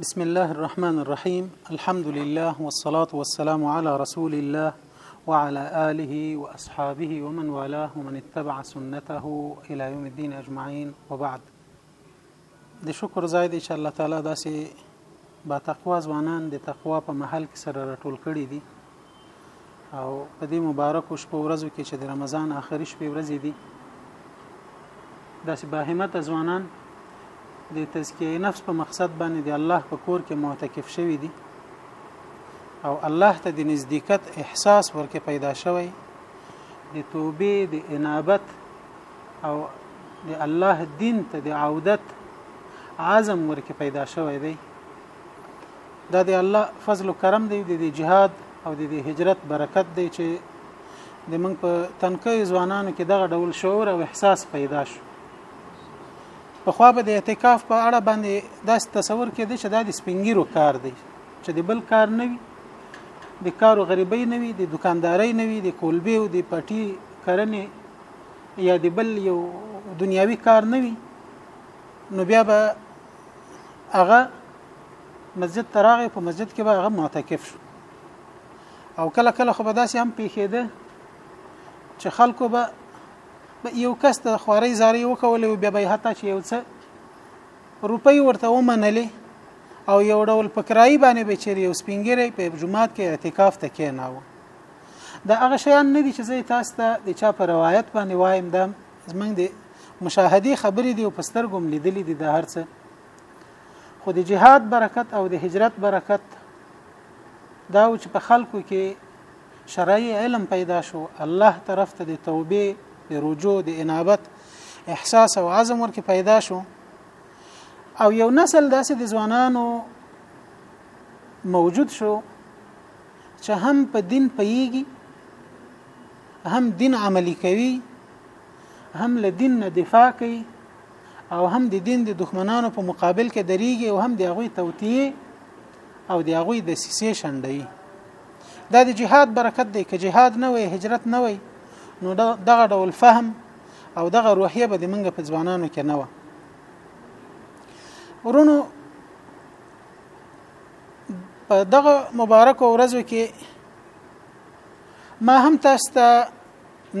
بسم الله الرحمن الرحيم الحمد لله والصلاة والسلام على رسول الله وعلى آله وأصحابه ومن والاه ومن اتبع سنته إلى يوم الدين أجمعين وبعد د شکر ځای دی چې الله تعالی داسې با تقوا ځوانان د تقوا په محل کې سره راټول کړي دي او په دې مبارکو شپو ورځو کې چې د رمضان آخري شپې ورځې دي داسې باهمته ځوانان د تزکیه نفس په مقصد باندې د الله په کور کې معتکف شوي دي او الله ته د نزدېکت احساس ورکه پیدا شوی د توبې د انابت او د الله دین ته د عودت عزم ورکه پیدا شوی دی دا دی الله فضل او کرم دی د جهاد او د هجرت برکت دی چې د موږ په تنکي ځوانانو کې دغه ډول شعور او احساس پیدا شو په خو به د اعتکاف په اړه باندې داس تصور کېده چې دا د سپینګیرو کار دی چې د بل کار نه وي د کارو غریبۍ نه وي د دکاندارۍ نه وي د کولبې او د پټي کرنې یا د بل یو دنیاوي کار نه وي نو بیا به هغه مسجد ته راغی په مسجد کې به هغه معتکف شو او کله کله خو به داسې هم پیښېده چې خلکو به یو کس ته خواري زاري وکولې او بیا به حتی چې یو څه روپۍ ورته ومنلې او یو ډول پکرای باندې به چیرې یو سپینګری په جمعات کې اعتکاف ته کېناوه دا هغه شیان نه دي چې زه تاسو ته د چا په روایت باندې وایم دا زمنګ دی مشاهدي خبرې دی او پسترګوم لیدلې دي د هرڅه خو د جهاد برکت او د هجرت برکت دا و چې په خلکو کې شرعي علم پیدا شو الله طرف ته د توبه د رجوع د انابت احساس او عزم ورکه پیدا شو او یو نسل داسې د ځوانانو موجود شو چې هم په دین پیږي هم دین عملی کوي هم له دین نه دفاع کوي او هم د دین د دښمنانو په مقابل کې دریږي او هم د هغوی توتیه او د هغوی د سیسې شنډي دا د جهاد برکت دی که جهاد نه وي هجرت نه وي نو دغه ډول فهم او دغه روحیه به د منګ په ځوانانو کې نه و ورونو په دغه مبارک ورځو کې ما هم تاسو ته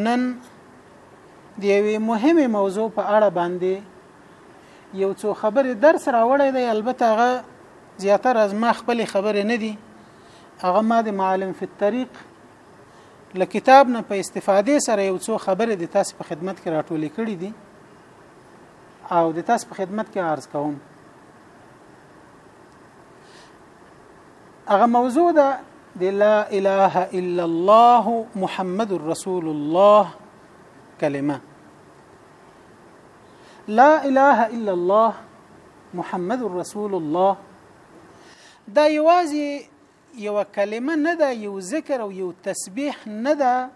نن د یوې مهمې موضوع په اړه باندې یو څو خبرې درس راوړی دی البته هغه زیاتره از ما خپل خبرې نه دي هغه ما د معلم فی الطريق له کتاب نه په استفادې سره یو څو خبرې د تاسو په خدمت کې راټولې کړې دي او د تاسو په خدمت کې عرض کوم هغه موضوع ده د لا اله الا الله محمد رسول الله کلمه لا اله الا الله محمد رسول الله دا یوازې یو کلمه نه ده یو ذکر او یو تسبیح نه ده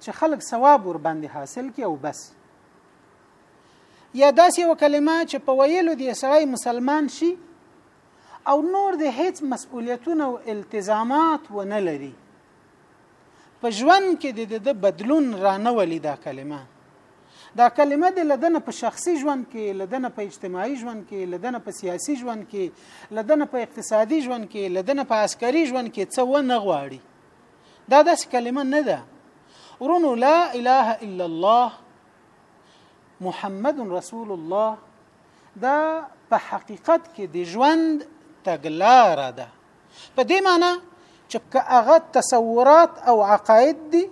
چې خلک ثواب ور باندې حاصل کی او بس یا داسې یو کلمه چې په ویلو دی سړی مسلمان شي او نور د هیڅ مسؤلیتونه او التزامات و نه لري په ژوند کې د د بدلون رانه ولي دا کلمه دا کلمه د لدنه په شخصي ژوند کې لدنه په اجتماعي ژوند کې لدنه په سیاسي ژوند کې لدنه په اقتصادي ژوند کې لدنه په عسکري ژوند کې څه و نه غواړي دا داسې کلمه نه ده ورونو لا اله الا الله محمد رسول الله دا په حقیقت کې د ژوند تګلاره ده په دې معنی چې هغه تصورات او عقاید دي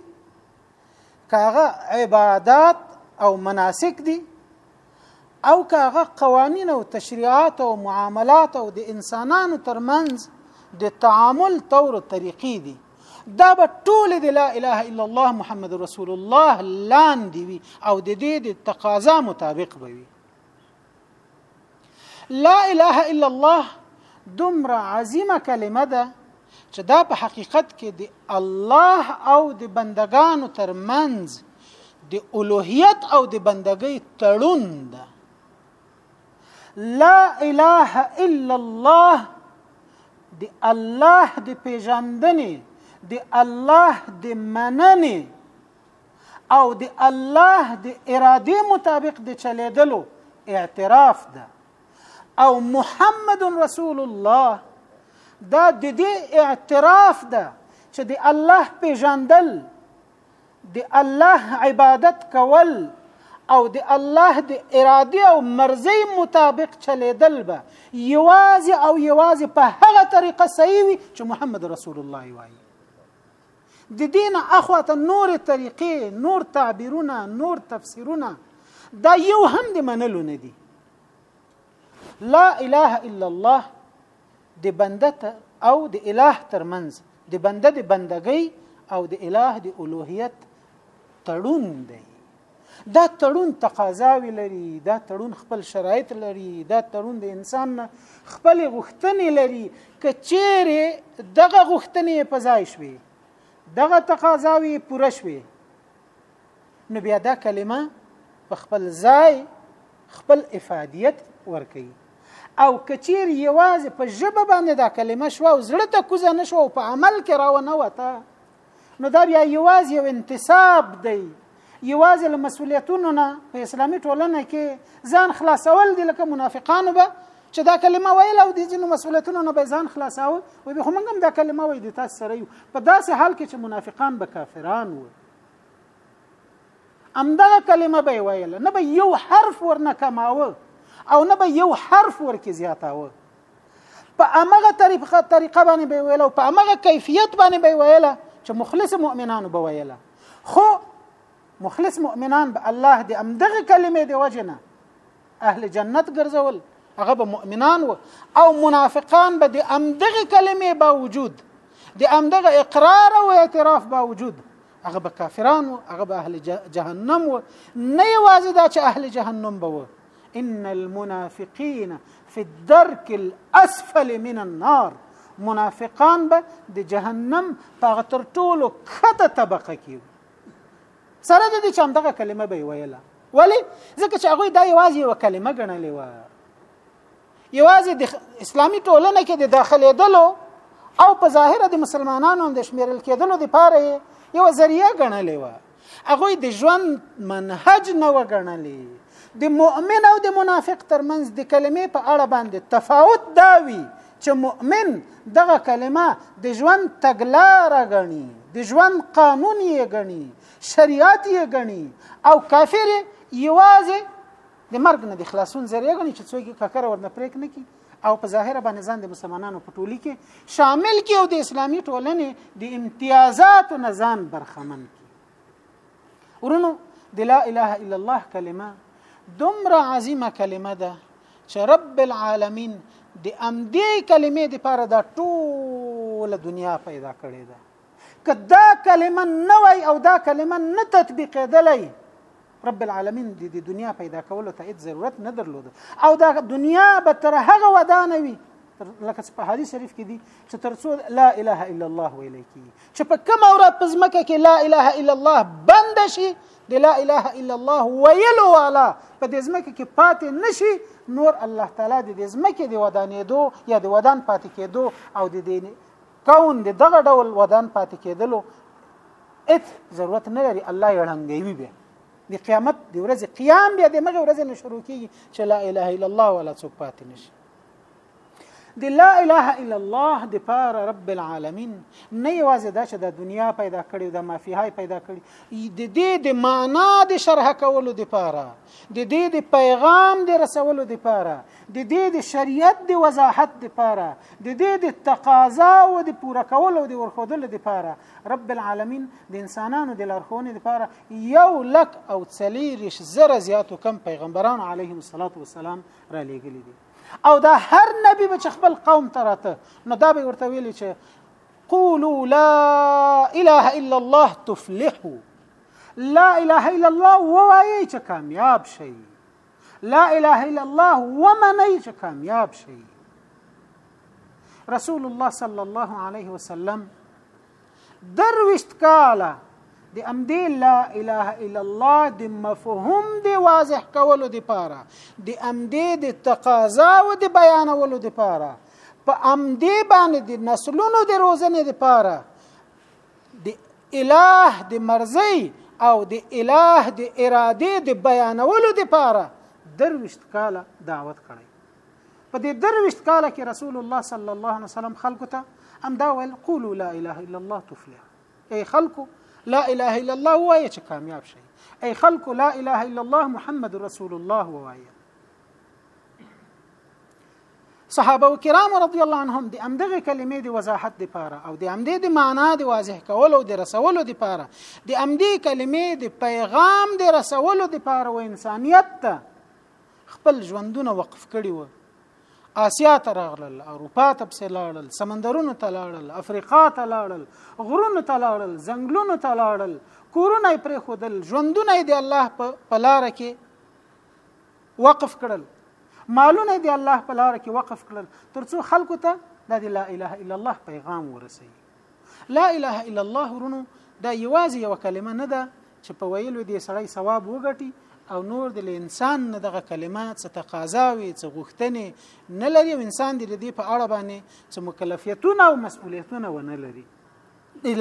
هغه عبادات او مناسک دي او که هغه قوانین او تشریعات او معاملات او د انسانانو ترمنځ د تعامل طور طریقې دي دا به ټول د لا اله الا الله محمد رسول الله لاندې وي او د دې د تقاضا مطابق به وي لا اله الا الله دومره عظیمه کلمه ده چې دا په حقیقت کې د الله او د بندگانو ترمنځ د الوهیت او د بندګۍ تړون ده لا اله الا الله د الله د پیژندنې د الله د مننې او د الله د اراده مطابق د چلیدلو اعتراف ده او محمد رسول الله دا د دې اعتراف ده چې د الله پیژندل د الله عبادت کول او د الله د اراده او مرزي مطابق چلیدل به یوازې او یوازې په هغه طریقه صحیح وي چې محمد رسول الله وایي ددې نه اخوا ته نورې طریقې، نور تعبیرونه، نور تفسیرونه دا یو هم د منلو نه دي. لا اله الا الله د بنده ته او د اله ترمنځ د بنده د بندګۍ او د اله د الوهیت تړون دی دا تړون تقاضاوي لري دا تړون خپل شرایط لري دا تړون د انسان نه خپل غوښتنې لري که چیرې دغه غوښتنې په ځای شوي دغه تقاضاوي پوره شوي نو بیا دا کلمه په خپل ځای خپل افادیت ورکي او کچیر یوازې په ژبه باندې دا کلمه شو او زړه ته کوزه نشو او په عمل کې راونه وته نو دا بیا یواز یو انتصاب دی یواز له مسولیتونو نه په اسلامي ټولنه کې ځان خلاصول دي لکه منافقانو به چې دا کلمه ویل او د ځینو مسولیتونو نه به ځان خلاصاو و به هم دا کلمه ویل د تاسو سره یو په داسې حال کې چې منافقان به کافران وو امدغه کلمه به ویل نه به یو حرف ورنه کماوه او نه به یو حرف ورکې زیاتاوه په امغه طریقه طریقه باندې به ویل او په امغه کیفیت باندې به ویل چې مخلص مؤمنانو به ویل خو مخلص مؤمنان به الله دې امدغه کلمې دی وجنه اهل جنت ګرځول هغه به مؤمنان و او منافقان به د امدغه کلمې با وجود د امدغه اقرار او اعتراف با وجود هغه به کافران و هغه به اهل جهنم و نه یوازې دا چې اهل جهنم به و ان المنافقین فی الدرک الاسفل من النار منافقان به د جهنم په تر ټولو کته طبقه کې سره د دې چې همدغه کلمه به ویله ولی ځکه چې هغه دا یوازې یو کلمه ګڼلې و یوازې د اسلامي ټولنه کې د داخليدلو او په ظاهر د مسلمانانو د شمیرل کېدلو د پاره یو ذریعہ غنلې و هغه د ژوند منهج نه وګڼلې د مؤمن او د منافق ترمنځ د کلمې په اړه باندې تفاوت دا وی چې مؤمن دغه کلمه د ژوند تګلار غني د ژوند قانون یې غني شریعت یې غني او کافر یوازې د مرګ نه د خلاصون ذریعہ غني چې څوک ککر ورنه پریک نه کی او په ظاهر باندې ځان د مسلمانانو په ټولي کې شامل کی او د اسلامي ټولنې د امتیازات نه ځان برخمن کی ورونو د لا اله الا الله کلمه دومره عظیمه کلمه ده چې رب العالمین د امدې کلمې د پاره دا ټول دنیا پیدا کړې ده که دا کلمه نه وای او دا کلمه نه تطبیقېدلی رب العالمین د دې دنیا پیدا کولو ته هیڅ ضرورت نه درلود او دا دنیا به تر هغه ودانه وي لکه چې په حدیث شریف کې دي چې تر څو لا اله الا الله ویل کی چې په کوم اورات په ځمکه کې لا اله الا الله بند شي د لا اله الا الله ویلو والا په دې ځمکه کې پاتې نشي نور الله تعالی د دې ځمکې د ودانېدو یا د ودان پاتې کېدو او د دې کون د دغه ډول ودان پاتې کېدلو هیڅ ضرورت نه لري الله یې ړنګوي بیا د قیامت د ورځې قیام بیا د مغه ورځې نه شروع کیږي چې لا اله الا الله ولا څوک پاتې نشي د لا اله الا الله د پاره رب العالمین نه یوازې دا چې د دنیا پیدا کړي د مافیهای پیدا کړي د دې د معنا د شرح کولو د پاره د دې د پیغام د رسولو د پاره د دې د شریعت د وضاحت لپاره د دې د تقاضا او د پوره کولو او د ورخودلو لپاره رب العالمین د انسانانو د لارښوونې لپاره یو لک او څلیریش زره زیاتو کم پیغمبران علیهم الصلاۃ والسلام را لېږلي دي او دا هر نبی به خپل قوم ته راته نو دا به ورته ویلي چې قولوا لا اله الا الله تفلحوا لا اله الا الله وایي چې کامیاب شئ لا اله الا الله ومنئ چې کامیاب شئ رسول الله صلی الله علیه وسلم درویشت کاله د امدې لا اله الا الله د مفهوم دی واضح کولو دی پاره د امدې د تقاضا او د بیانولو دی پاره په امدې باندې د نسلونو د روزنې دی پاره د الٰه د مرزي او د الٰه د اراده د بیانولو لپاره درويشت کاله دعوت کړی په دې درويشت کاله کې رسول الله صلی الله علیه وسلم خلکو ته هم دا ویل قولوا لا اله الا الله تفلح ای خلکو لا اله الا الله وایي چې کامیاب شي ای خلکو لا اله الا الله محمد رسول الله وایي صحابه کرام رضی الله عنهم د امدغه کلمې د وضاحت لپاره او د امدې د معنا د واضح کولو د رسولو لپاره د امدې کلمې د پیغام د رسولو لپاره و انسانیت ته خپل ژوندونه وقف کړي و آسیا ته راغلل اروپا ته پسې لاړل سمندرونو ته لاړل افریقا ته لاړل غرونو ته لاړل ځنګلونو ته لاړل کورونه یې پرېښودل ژوندونه یې د الله په لاره کې وقف کړل مالونه دی الله په لار کې وقف کړل ترڅو خلکو ته د لا اله الا الله پیغام ورسي لا اله الا الله ورونو دا یوازې یو کلمه نه ده چې په ویلو دې سړی ثواب وګټي او نور د انسان نه دغه کلمات څه تقاضا وي څه غوښتنې نه لري او انسان دې دې په اړه باندې څه مکلفیتونه او مسؤلیتونه ونه لري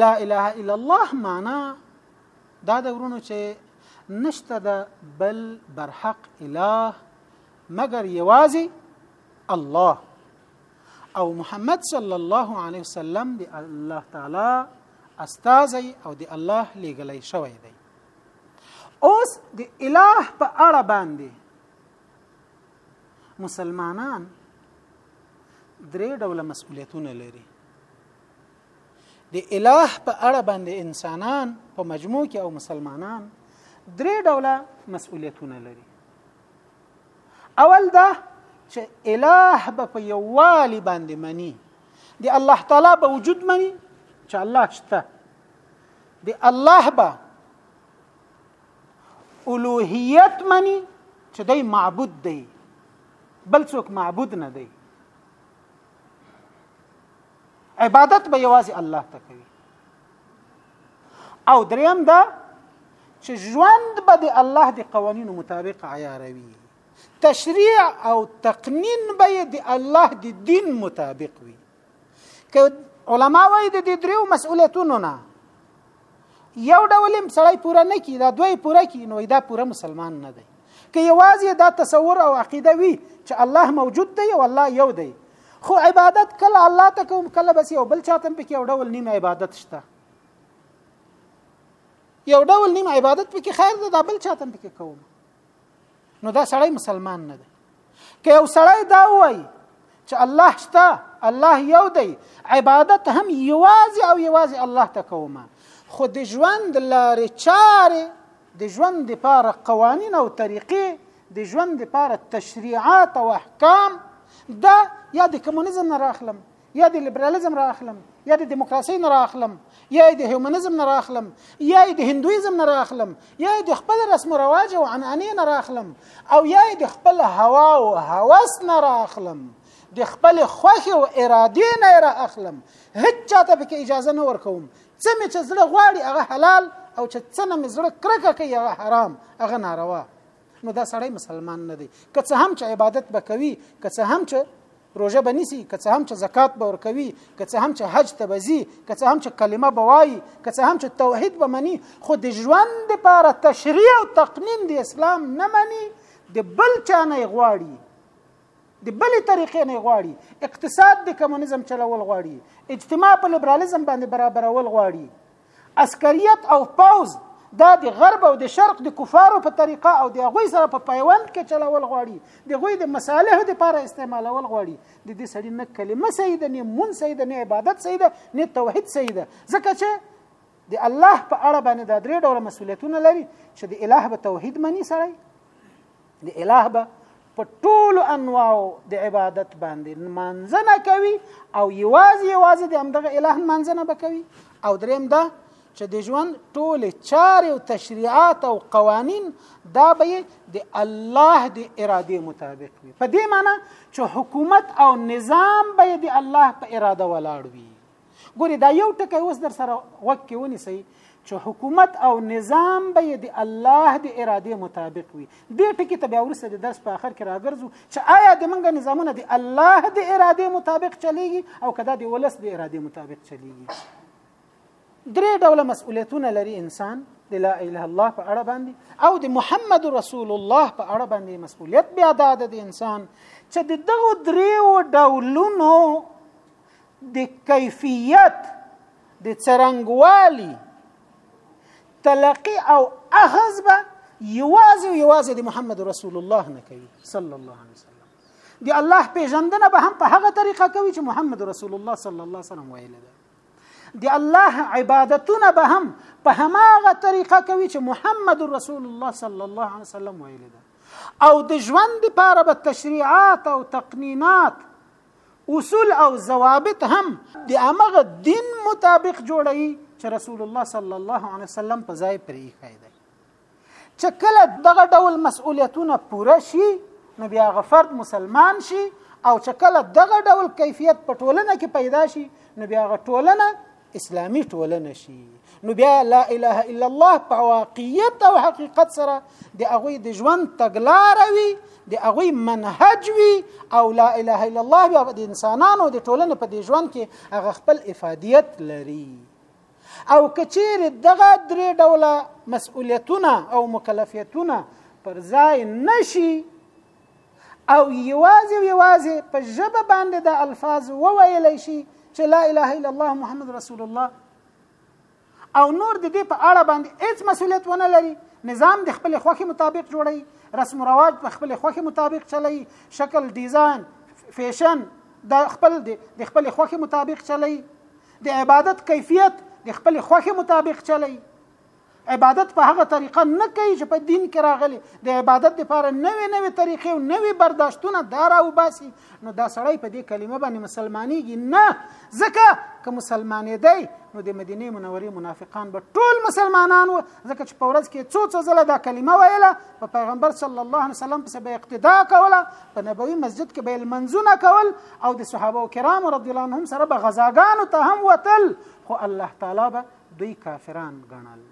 لا اله الا الله معنا دا د ورونو چې نشته د بل برحق اله مګر یوازې الله او محمد صلی الله علیه وسلم دی الله تعالی استاد او دی الله لګلې شوی دی اوس دی الٰه په اړه باندې مسلمانان درې ډول مسؤلیتونه لري د الٰه په اړه باندې انسانان په مجموع کې او مسلمانان درې ډوله مسؤلیتونه لري اول دا چې الٰه به په یووالي باندې مني د الله تعالی به وجود مني چې الله شته د الله به الوهیت مني چې دی معبود دی بل څوک معبود نه دی عبادت به یوازې الله ته کوي او دریم دا چې ژوند به د الله د قوانینو مطابق عیاروي تشریع او تقنین به د الله د دین مطابق وي که علما وایي د دې دریو مسؤلیتونو نه یو ډول هم سړی پوره نه کی دا دوی پوره کی نو دا پوره مسلمان نه دی که یوازې دا تصور او عقیده وي چې الله موجود دی او الله یو دی خو عبادت کله الله ته کوم کله بس یو بل چاته پکې یو ډول نیم عبادت شته یو ډول نیم عبادت پکې خیر ده دا بل چاته پکې کوم نو دا سړی مسلمان نه دی که یو سړی دا وای چې الله شته الله یو دی عبادت هم یوازې او یوازې الله ته کوم خو د ژوند لارې چارې د ژوند لپاره قوانین او طریقې د ژوند لپاره تشریعات او احکام دا یا د کمونیزم نه راخلم یا د لیبرالیزم را اخلم یا د دیموکراسي نه را اخلم یا د هیومنزم نه را اخلم یا د هندویزم نه را اخلم یا د خپل رسم او رواج او عنعنې نه را اخلم او یا د خپل هوا او هوس نه را اخلم د خپل خوښ او ارادې نه را اخلم هیڅ چاته پکې اجازه نه ورکوم څه مې چې زړه غواړي هغه حلال او چې څه نه مې زړه کرکه کوي هغه حرام هغه ناروا نو دا سړی مسلمان نه دی که څه هم چې عبادت به کوي که څه هم چې روژه به نیسی که څه هم چې زکات به ورکوي که څه هم چې حج ته به ځي که څه هم چې کلمه به وایي که څه هم چې توحید به مني خو د ژوند لپاره تشریع او تقنین د اسلام نه مني د بل چا نه غواړي د بلې طریقې نه غواړي اقتصاد د کمونیزم چلول غواړي اجتماع په لیبرالیزم باندې برابرول غواړي عسکریت او پوز دا د غرب او د شرق د کفارو په طریقه او د غوی سره په پیوند کې چلول غواړي د غوی د مصالح لپاره استعمالول غواړي د دې سړي نه کلمه صحیح ده نه مون صحیح ده نه عبادت صحیح ده نه توحید صحیح ده ځکه چې د الله په اړه باندې دا درې ډول مسولیتونه لري چې د الٰه به توحید مني سړی د الٰه به په ټولو انواعو د عبادت باندې منځنه کوي او یوازې یوازې د همدغه الٰه منځنه به کوي او دریم دا چې د ژوند ټول چارې او تشریعات او قوانین دا به د الله د اراده مطابق وي په دې معنی چې حکومت او نظام به د الله په اراده ولاړ وي ګوري دا یو ټکی اوس در سره وک کې ونیسي چې حکومت او نظام به د الله د اراده مطابق وي دې ټکی ته بیا ورسره د درس په اخر کې راګرځو چې آیا د منګه نظامونه د الله د اراده مطابق چلیږي او کدا د ولس د اراده مطابق چلیږي درې ډول مسؤلیتونه لري انسان د لا اله الله په اړه باندې او د محمد رسول الله په اړه باندې مسؤلیت بیا د انسان چې د دغه دریو ډولونو د کیفیت د څرنګوالي تلقي او اخذ به یوازې یوازې د محمد رسول الله نه کوي صلی الله علیه وسلم دی الله پیژندنه به هم په هغه طریقه کوي چې محمد رسول الله صلی الله علیه وسلم ویل ده دی الله عبادتونه به هم په هماغه طریقه کوي چې محمد رسول الله صلی الله علیه وسلم ویل ده او د ژوند لپاره به تشریعات او تقنینات اصول او ضوابط هم د امغه دین مطابق جوړوي چې رسول الله صلی الله علیه وسلم په ځای پرې ایښی دی چې کله دغه ډول مسؤلیتونه پوره شي نو بیا غفرد مسلمان شي او چې کله دغه ډول کیفیت په ټولنه کې پیدا شي نو بیا غ ټولنه اسلامي ټولنه شي نو بیا لا اله الا الله په واقعیت او حقیقت سره د هغه د ژوند تګلارې وي د هغه منهج وي او لا اله الا الله بیا د انسانانو د ټولنې په د ژوند کې هغه خپل افادیت لري او کچیر دغه درې ډوله مسؤلیتونه او مکلفیتونه پر ځای نشي او یوازې او یوازې په ژبه باندې د الفاظ وویل شي چې لا اله الا الله محمد رسول الله او نور د دې په اړه باندې هیڅ مسولیت ونه لري نظام د خپل خوخي مطابق جوړي رسم و رواج په خپل خوخي مطابق چلی شکل ډیزاین فیشن د خپل د خپل خوخي مطابق چلی د عبادت کیفیت د خپل خوخي مطابق چلی عبادت په هغه طریقه نه کوي چې په دین کې راغلي د عبادت لپاره نوې نوې طریقې او نوې برداشتونه دا راوباسي نو دا سړی په دې کلمه باندې مسلمانېږي نه ځکه که مسلمانېدی نو د مدینه منورې منافقان به ټول مسلمانان و ځکه چې په ورځ کې څو څو ځله دا کلمه ویله په پیغمبر صلی الله علیه وسلم پسې به اقتدا کوله په نبوي مسجد کې به لمنځونه کول او د صحابه کرامو رضی الله عنهم سره به غزاګانو ته هم وتل خو الله تعالی به دوی کافران ګڼل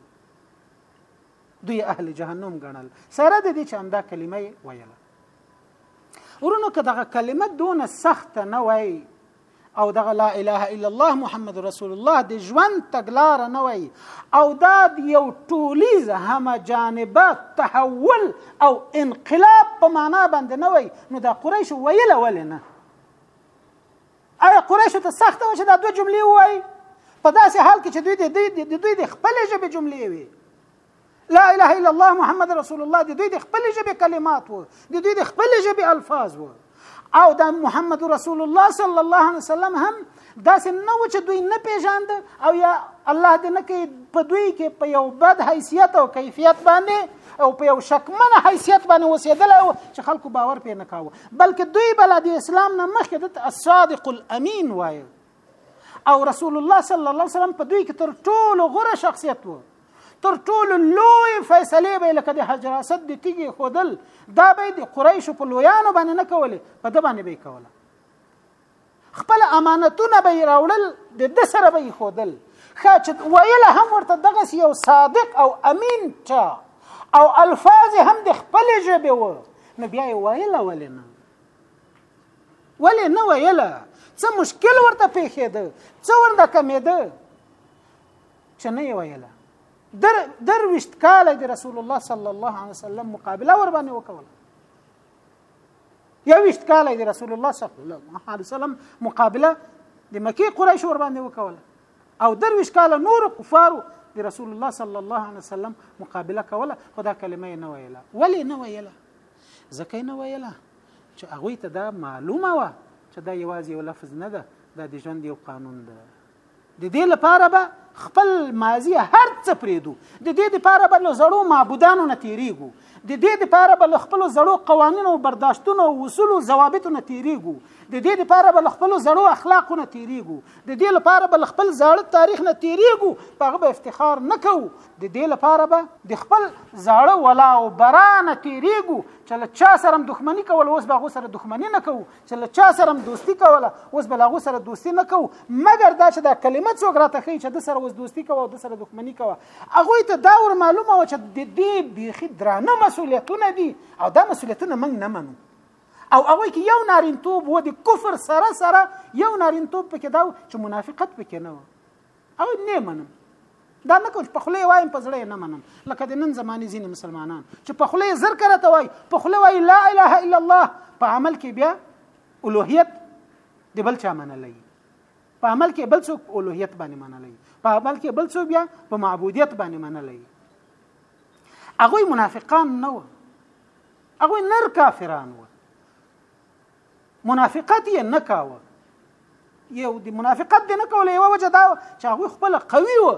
دوی اهل جهنم ګڼل سره د دې چې همدا کلمه یې ویله ورونو که دغه کلمه دونه سخته نه وای او دغه لا اله الا الله محمد رسول الله د ژوند تګلار نه وای او دا یو ټولیز هم جانبه تحول او انقلاب په معنا باندې نه وای نو دا قریش ویله ولې نه آیا قریشو ته سخته وه چې دا دوه جملې ووایي په داسې حال کې چې دوی د دوی د دوی د خپلې ژبې جملې وي لا اله الا الله محمد رسول الله د دوی د خپلې ژبې کلمات وو د دوی د خپلې ژبې الفاظ وو او دا محمد رسول الله صلی الله علیه وسلم هم داسې نه و چې دوی نه پیژاند او یا الله دې نه کوي په دوی کې په یو بد حیثیت او کیفیت باندې او په یو شکمن حیثیت باندې وسیدل او چې خلکو باور پې نه کاوه بلکې دوی بل د اسلام نه مخکې د الصادق الامین وایي او رسول الله صلی الله علیه وسلم په دوی کې تر ټولو غوره شخصیت وو تر ټولو لوی فیصله به لکه د حجر اسد د تیږي خودل دا به د قریش په لویانو باندې نه کولې په د باندې به کوله خپل امانتونه به یې راوړل د ده سره به یې ښودل ښه چې ویله هم ورته دغسې یو صادق او امین چا او الفاظ هم د خپلې ژبې و نو بیا یې ویله ولې نه ولې نه ویله څه مشکل ورته پیښېده څه ورته کمېده چې نه یې ویله در درویشت کاله د رسول الله صلی الله علیه وسلم مقابله ور باندې وکوله یوشت کال دی رسول الله صلی الله علیه وسلم مقابله د مکی قریش ور باندې وکوله او درویش کال نور کفارو د رسول الله صلی الله علیه وسلم مقابله کوله خدا کلمه نه ویله ولی نه ویله ځکه نه ویله چې هغه ته دا معلومه و چې دا یوازې یو لفظ نه ده دا د ژوند یو قانون ده د دې لپاره به خپل ماضی هر څه پریدو د دې لپاره به له زړو معبودانو نه تیریږو د دې لپاره به له خپل زړو قوانینو او برداشتونو او اصولو ضوابطو نه تیریږو د دې لپاره به له خپل زړو اخلاقو نه تیریږو د دې لپاره به له خپل زړه تاریخ نه تیریږو په هغه به افتخار نه کوو د دې لپاره به د خپل زړه ولا او برانه تیریږو چې له چا سره دښمنی کول اوس به غو سره دښمنی نه کوو چې له چا سره هم دوستی کوله اوس به له هغو سره دوستی نه کوو مګر دا چې دا کلمه څوک راته ښیي چې د سره اوس دوستی کوه او د سره دښمني کوه هغوی ته دا ور معلومه وه چې د دې بیخي درانه مسؤلیتونه دي او دا مسؤلیتونه موږ نه منو او هغوی کې یو نارینتوب و د کفر سره سره یو نارینتوب پکې دا چې منافقت پکې نه و او نه منم دا نه کوم چې په خله وایم په زړه نه منم لکه د نن زماني ځینې مسلمانان چې په خله زر کړه ته وای په خله وای لا اله الا الله په عمل کې بیا اولوهیت د بل چا منلای په عمل کې بل څوک اولوهیت باندې منلای په عمل کې بل څوک بیا په معبودیت باندې منلای هغه منافقان نه و هغه نر کافران و منافقت یې نه کاوه یو د منافقت دی نه کوله یو وجه دا چې هغه خپل قوي و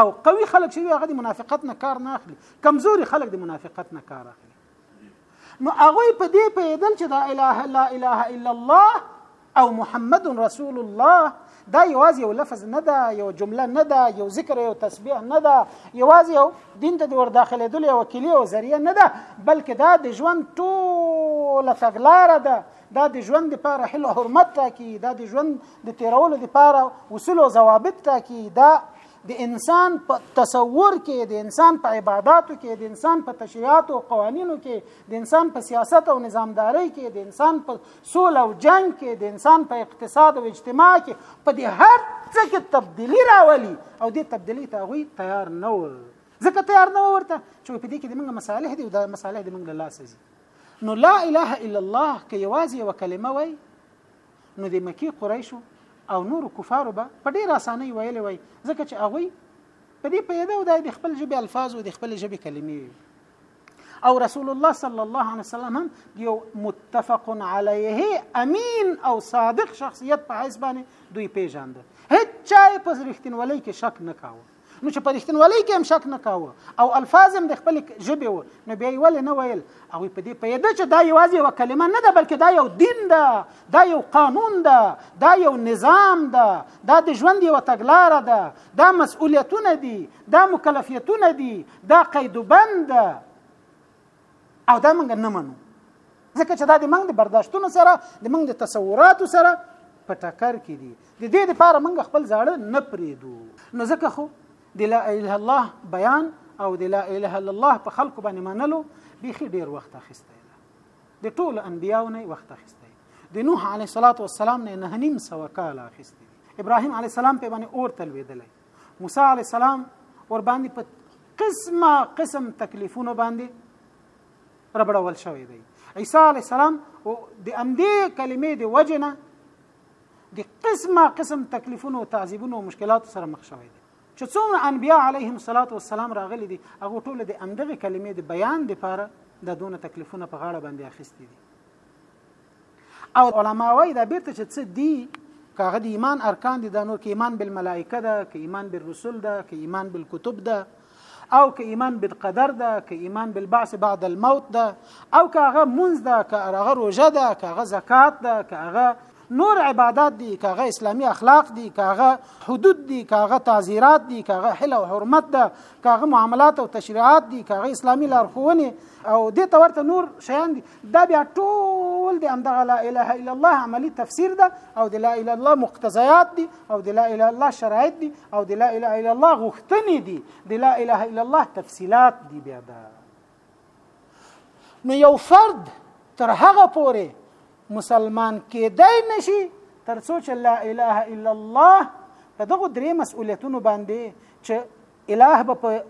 او قوي خلک چې هغه د منافقت نه کار نه اخلي کمزوري خلک د منافقت نه کار اخلي نو هغه په دې پیدل چې دا اله لا اله الا الله او محمد رسول الله دا یوازې یو لفظ نه ده یو جمله نه ده یو ذکر یو تسبیح نه ده یوازې یو دین ته د ور داخلېدل یو کلی او ذریعہ نه ده بلکې دا د ژوند ټوله تګلاره ده دا د ژوند لپاره حل او حرمت ټاکي دا د ژوند د تیرولو لپاره اصول او ضوابط ټاکي دا د انسان په تصور کې د انسان په عبادتو کې د انسان په تشریعات او قوانینو کې د انسان په سیاست او نظامداري کې د انسان په سوله او جنگ کې د انسان په اقتصاد او اجتماع کې په دې هر څه کې تبدیلی راولي او دې تبدیلی ته هغوی تیار نه و ځکه تیار نه و ورته چې په دې کې د موږ مصالح دي او د مصالح د موږ له لاسه ځي نو لا اله الا الله که یوازې یوه کلمه وای نو د مکی قریشو او نور کفارو به په ډېر اسانۍ ویلې وای ځکه چې هغوی په دې پیدا او د خپل ژبې الفاظ او د خپل ژبې کلمې او رسول الله صلی الله علیه وسلم هم یو متفق علیه امین او صادق شخصیت په حیث باندې دوی پیژاند هیڅ چا په رښتینولۍ کې شک نه کاوه نو چې په رښتینولۍ کې هم شک نه کاوه او الفاظ هم د خپل ژبې و نو بیا یې ولې نه ویل او په دې پیدا چې دا یوازې یو کلمه نه ده بلکې دا یو دین ده دا یو قانون ده دا یو نظام ده دا د ژوند یو تګلاره ده دا مسؤلیتونه دي دا مکلفیتونه دي دا قید بند او دا موږ نه منو ځکه چې دا د موږ د برداشتونو سره د موږ د تصوراتو سره په ټکر کې دي د دې لپاره موږ خپل ځاړه نه پریدو نو ځکه خو د لا اله الا الله بیان او د لا اله الا الله په خلکو باندې منلو بیخي ډیر وخت اخیسته د ټولو انبیاو نه وخت اخیسته د نوح علیه السلام نه نه نیم سو کال اخیسته ابراهیم علیه السلام په باندې اور تلویدلی موسی علی السلام ور باندې په قسمه قسم تکلیفونه باندې ربړول شوی دی عیسی علی السلام د امدې کلمې د وجنه د قسمه قسم تکلیفونو او تعذيبونو او مشکلاتو سره مخ شوی دی چې څومره انبیا علیهم صلوات و سلام راغلي دي هغه ټول د امدغه کلمې د بیان لپاره د دونه تکلیفونه په غاړه باندې اخیستي دي او علما وايي دا بیرته چې څه دي کاغه د ایمان ارکان دي دا نور کې ایمان بالملائکه ده کې ایمان بالرسل ده کې ایمان بالکتب ده او که ایمان بالقدر ده که ایمان بالبعث بعد الموت ده او که هغه منځ ده که هغه روزه ده که هغه زکات ده که هغه نور عبادت دي که هغه اسلامي اخلاق دي که هغه حدود دي که هغه تعزیرات دي که هغه حل او حرمت ده کاغه معاملات او تشریعات دي کاغه اسلامي لارښوونې او دې ته ورته نور شیان دي دا بیا ټول د همدغه لا اله الا الله عملی تفسیر ده او د لا اله الا الله مقتضیات دي او د لا اله الا الله شرایط دي او د لا اله الا الله غوښتنې دي د لا اله الا الله تفصیلات دي بیا ده نو یو فرد تر هغه پورې مسلمان کېدای نشي تر څو چې لا اله الا الله په دغه درې مسؤلیتونو باندې چې اله به په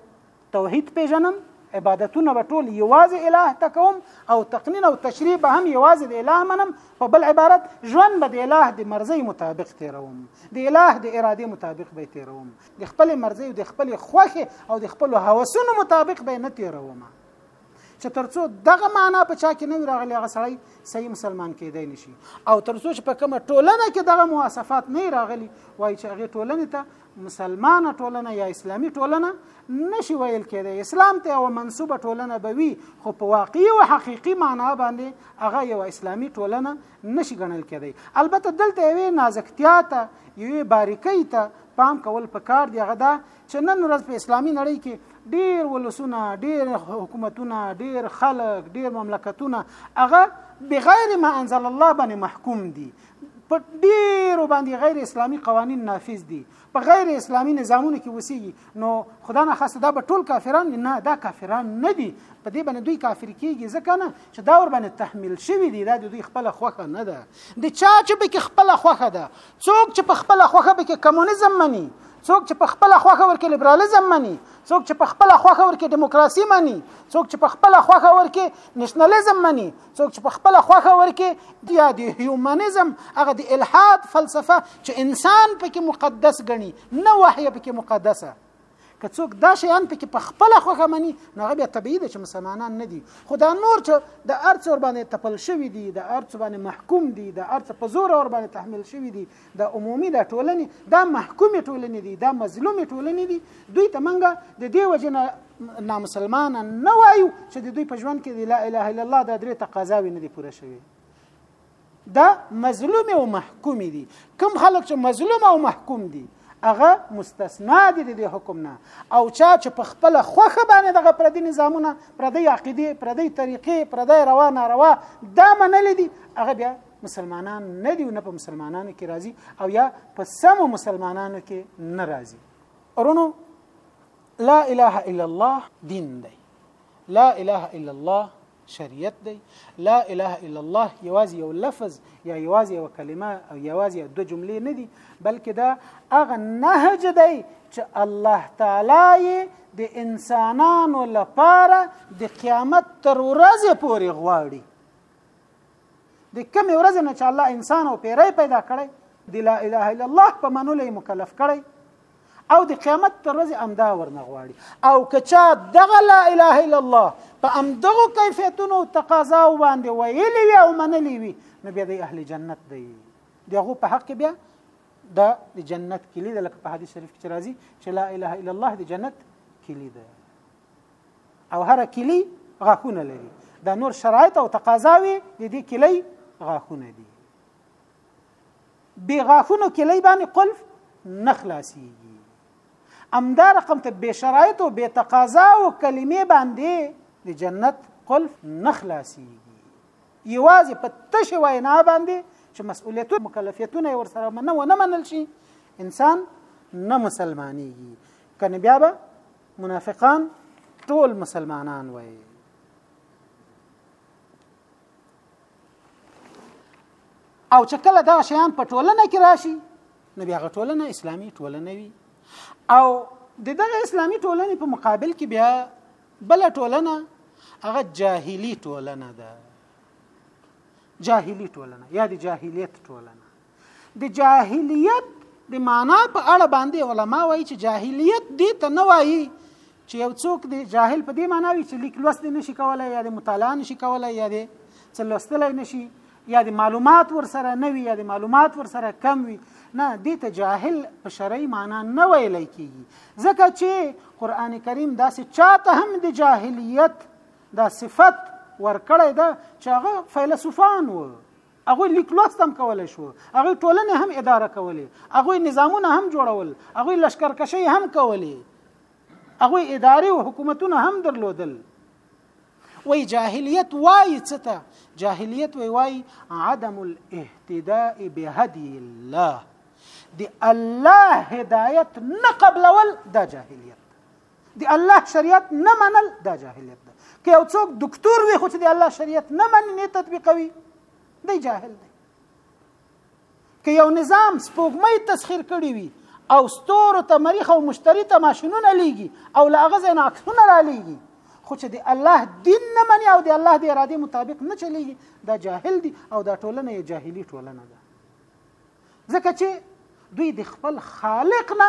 توحید پیژنم عبادتونه به ټول یوازې اله ته کوم او تقنین او تشریح به هم یوازې د اله منم په بل عبارت ژوند به د اله د مرضی مطابق تیروم د اله د اراده مطابق به تیروم د خپل مرزي او د خپل خوخه او د خپل هوسونو مطابق به نه تیروم چې ترڅو دغه معنا په چا کې نه راغلی هغه سړی صحیح مسلمان کېدای نشي او ترڅو چې په کومه ټولنه کې دغه مواصفات نه راغلي وایي چې هغه ټولنه ته مسلمانه ټولنه یا اسلامی ټولنه نشي ویل کېدای اسلام ته او منسوبه ټولنه به وي خو په واقعي او حقيقي معنا باندې هغه یو اسلامی ټولنه نشي ګڼل کېدی البته دلته یوې نازکتیا ته یوې باریکۍ ته پام کول پکار دی هغه دا چې نن ورځ په اسلامي نړۍ کې ډیر ولسونه ډیر حکومتونه ډیر خلک ډیر مملکتونه هغه بغیر ما انزل الله باندې محکوم دي په ډیرو باندې غیر اسلامي قوانین نافذ دي په غیر اسلامي نظامونو کې وسیږي نو خدا نه خاصه دا به ټول کافران نه دا کافران نه دي په دې باندې دوی کافر کیږي ځکه نه چې دا ور باندې تحمل شوی دی دا دوی خپل خوخه نه ده د چا چې به خپل خوخه ده څوک چې په خپل خوخه به کمونیزم مني څوک چې په خپل خوخه ورکه لیبرالیزم مني څوک چې په خپل خوخه ورکه دیموکراسي مني څوک چې په خپل خوخه ورکه نېشنلیزم مني څوک چې په خپل خوخه ورکی یا د هیومنزم هغه د الحاد فلسفه چې انسان پکې مقدس غني نه وحی پکې مقدسه که څوک دا شیان پکې په خپل خوخه مني نو هغه بیا طبیعي ده چې مسلمانان نه دي خو دا نور چې د ارڅ ور باندې تپل شوی دي د ارڅ باندې محکوم دي د ارڅ په زور ور باندې تحمل شوی دي دا عمومي دا ټولنې دا محکومې ټولنې دي دا مظلومې ټولنې دي دوی ته منګه د دې وجه نه نامسلمان نه وایو چې د دوی په ژوند کې د لا اله الا الله دا درې تقاضاوې نه دي پوره شوي دا مظلوم او محکوم دي کم خلک چې مظلوم او محکوم دي هغه مستثنا دي د حکم نه او چا چې په خپل خوخه باندې دغه پردي نظامونه پردي عقيده پردي طريقې پردي روانه روا دا منل دي هغه بیا مسلمانان نه دی نه په مسلمانانو کې راضي او یا په سمو مسلمانانو کې نه راضي ورونو لا اله الا الله دین دی لا اله الا الله شریعت دی لا اله الا الله یوازې یو لفظ یا یوازې یو کلمه او یوازې یو دو جملې نه دي بلکې دا هغه نهج دی چې الله تعالی د انسانانو لپاره د قیامت تر ورځې پورې غواړي د کمی ورځ نه چې الله انسان او پیری پیدا کړی د لا اله الا الله په منلو مکلف کړی او د قیامت تر ورځې امدا ورنه غواړي او کچا دغه لا اله الا الله په امدغه کیفیتونو تقاضا باندې ویلي وي او منلي وي نو بیا د اهل جنت دی دغه په حق بیا دا د جنت کلی ده لکه په حدیث شریف کې راځي چې لا اله الا الله د جنت کلی ده او هر کلی غاښونه لري دا نور شرایط او تقاضاوي د دې کلی غاښونه دي بې غاښونو کلی باندې قلف نه خلاصيږي امدا رقم ته بې شرایط او بې تقاضا او کلمې باندې د جنت قلف نه خلاصيږي یوازې په تشه وینا باندې چې مسؤلیت او مکلفیتونه ور سره منه و نه منل شي انسان نه مسلمانېږي کنه بیا به منافقان ټول مسلمانان وای او چې کله دا شیان په ټولنه کې راشي نو بیا غ ټولنه اسلامي ټولنه وي او د دغه اسلامي ټولنې په مقابل کې بیا بل ټولنه هغه جاهلی ټولنه ده جاهلی ټولنه یا د جاهلیت ټولنه د جاهلیت د معنا په اړه باندې علما وایي چې جاهلیت دې ته نه وایي چې یو څوک د جاهل په دې معنا وي چې لیک لوست نه شي کولای یا د مطالعه نه شي کولای یا د څه لوستلای نه شي یا د معلومات ورسره نه وي یا د معلومات ورسره کم وي نه دې ته جاهل په شرعي معنا نه ویل کیږي ځکه چې قران کریم داسې چاته هم د جاهلیت دا صفت ورکړی ده چې هغه فیلسوفان وو هغه لیک لوست هم کولای شو هغه ټولنه هم اداره کولې هغه نظامونه هم جوړول هغه لشکرکشي هم کولې هغه اداري او حکومتونه هم درلودل وای جاهلیت وای څه ته جاهلیت وای وای عدم الاهتداء بهدي الله دی الله هدایت نه قبلول دا جاهلیت دی الله شریعت نه منل دا جاهلیت ده که یو څوک دکتور وي خو چې دی الله شریعت نه مني نه تطبیقوي دی جاهل دی که یو نظام سپوږمۍ تسخير کړی وي او ستور ته مریخ او مشتری ته ماشینونه لیږي او لا غزه نه عکسونه را لیږي خو چې د الله دین نه مني او د الله د اراده مطابق نه چلیږي دا جاهل دي او دا ټولنه یې جاهلی ټولنه ده ځکه چې دوی د خپل خالق نه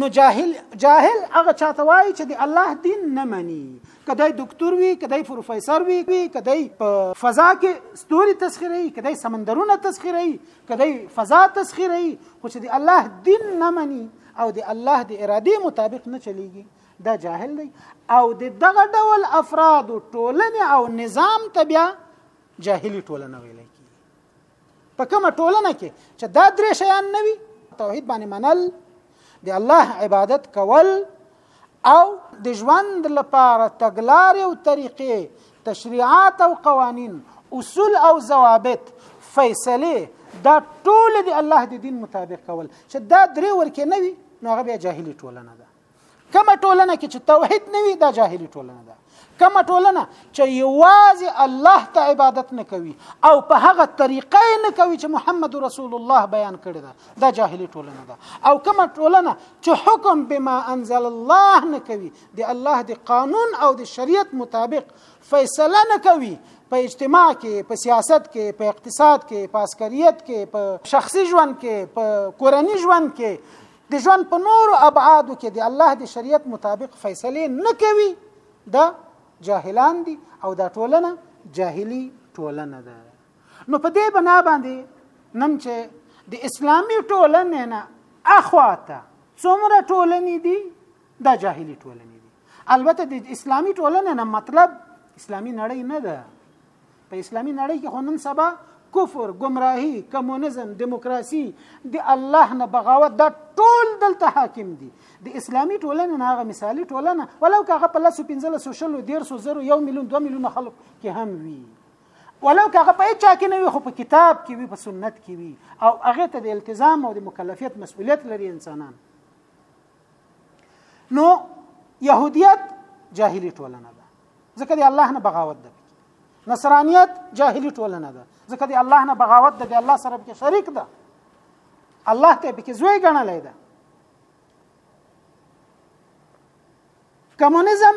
نو جاهل جاهل هغه چاته وایي چې د الله دین نه مني کدی دکتور وي کدی پروفیسور وي کدی په فضا کې ستوري تسخیري کدی سمندرونه تسخیري کدی فضا تسخیري خو چې د الله دین نه مني او د الله د ارادې مطابق نه چلیږي دا جاهل دی او د دغه ډول افراد ټولنه او نظام ته بیا جاهلی ټولنه ویل په کومه ټولنه کې چې دا درې شیان نه وي توحید باندې منل د الله عبادت کول او د ژوند لپاره تګلارې او طریقې تشریعات او قوانین اصول او ضوابط فیصله دا ټول د الله د دین مطابق کول چې دا درې ورکه نه وي نو هغه بیا جاهلی ټولنه ده کومه ټولنه کې چې توحید نه وي دا جاهلی ټولنه ده کومه ټولنه چې یوازې الله ته عبادت نه کوي او په هغه طریقه نه کوي چې محمد رسول الله بیان کړی دا دا جاهلی ټولنه ده او کومه ټولنه چې حکم بما انزل الله نه کوي د الله د قانون او د شریعت مطابق فیصله نه کوي په اجتماع کې په سیاست کې په اقتصاد کې په عسکریت کې په شخصي ژوند کې په کورنی ژوند کې د ژوند په نورو ابعادو کې د الله د شریعت مطابق فیصله نه کوي دا جاهلان دي او دا ټولنه جاهلی ټولنه ده نو په دې بنا باندې نن چې د اسلامی ټولنې نه اخواته څومره ټولنې دي دا جاهلی ټولنې دي البته د اسلامی ټولنې نه مطلب اسلامی نړۍ نه ده په اسلامي نړۍ کې خو نن سبا کفر گمراهي کمونیزم دیموکراسي د الله نه بغاوت دا ټول دلته حاکم دي د اسلامي ټولنې نه هغه مثالی ټولنه ولو که هغه په لاسو 15 سوشل 13 زرو 1 میلیون 2 میلیون خلک کې هم وي ولو که هغه په هیڅ کې نه وي خو په کتاب کې وي په سنت کې وي او هغه ته د التزام او د مکلفیت مسؤلیت لري انسانان نو يهودیت جاهلی ټولنه ده ځکه دی الله نه بغاوت ده نصرانیت جاهلی ټولنه ده ځکه دی الله نه بغاوت ده دی الله سره کې شریک ده الله ته به کې زوی ګڼلې ده کمونیزم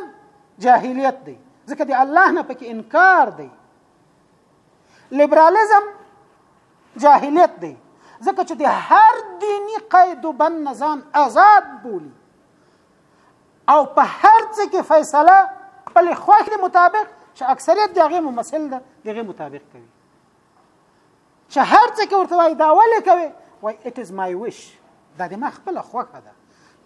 جاهلیت دی ځکه دی الله نه پکې انکار دی لیبرالیزم جاهلیت دی ځکه چې د هر دینی قید و بند نه ځان آزاد بولی او په هر څه کې فیصله خپل خوښې مطابق چې اکثریت دغه ممثل ده دغه مطابق کوي چې هر څه کې ورته وای دا ولې کوي وای it is my wish دا د ما خپل خوښه ده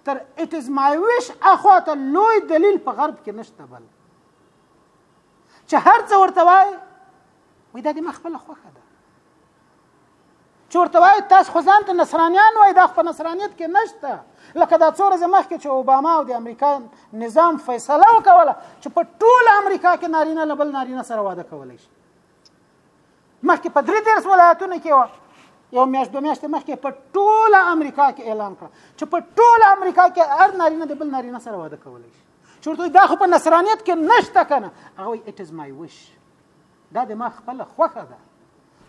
تر it is my wish اخواته لوی دلیل په غرب کې نشته بل چې هر څه ورته وای وای دا د ما خپل خوښه ده چې ورته وایي تاسو خو ځان ته نصرانیان وایي دا خو په نصرانیت کې نشته لکه دا څو ورځې مخکې چې اوباما او د امریکا نظام فیصله وکوله چې په ټول امریکا کې نارینه له بل نارینه سره واده کولی شي مخکې په درې دېرش ولایتونو کې وه یو میاشت دوه میاشتې مخکې په ټوله امریکا کې اعلان کړه چې په ټوله امریکا کې هر نارینه د بل نارینه سره واده کولی شي چې ورته دا خو په نصرانیت کې نشته که نه هغه وایي اټ از مای وش دا د ما خپل خوخه ده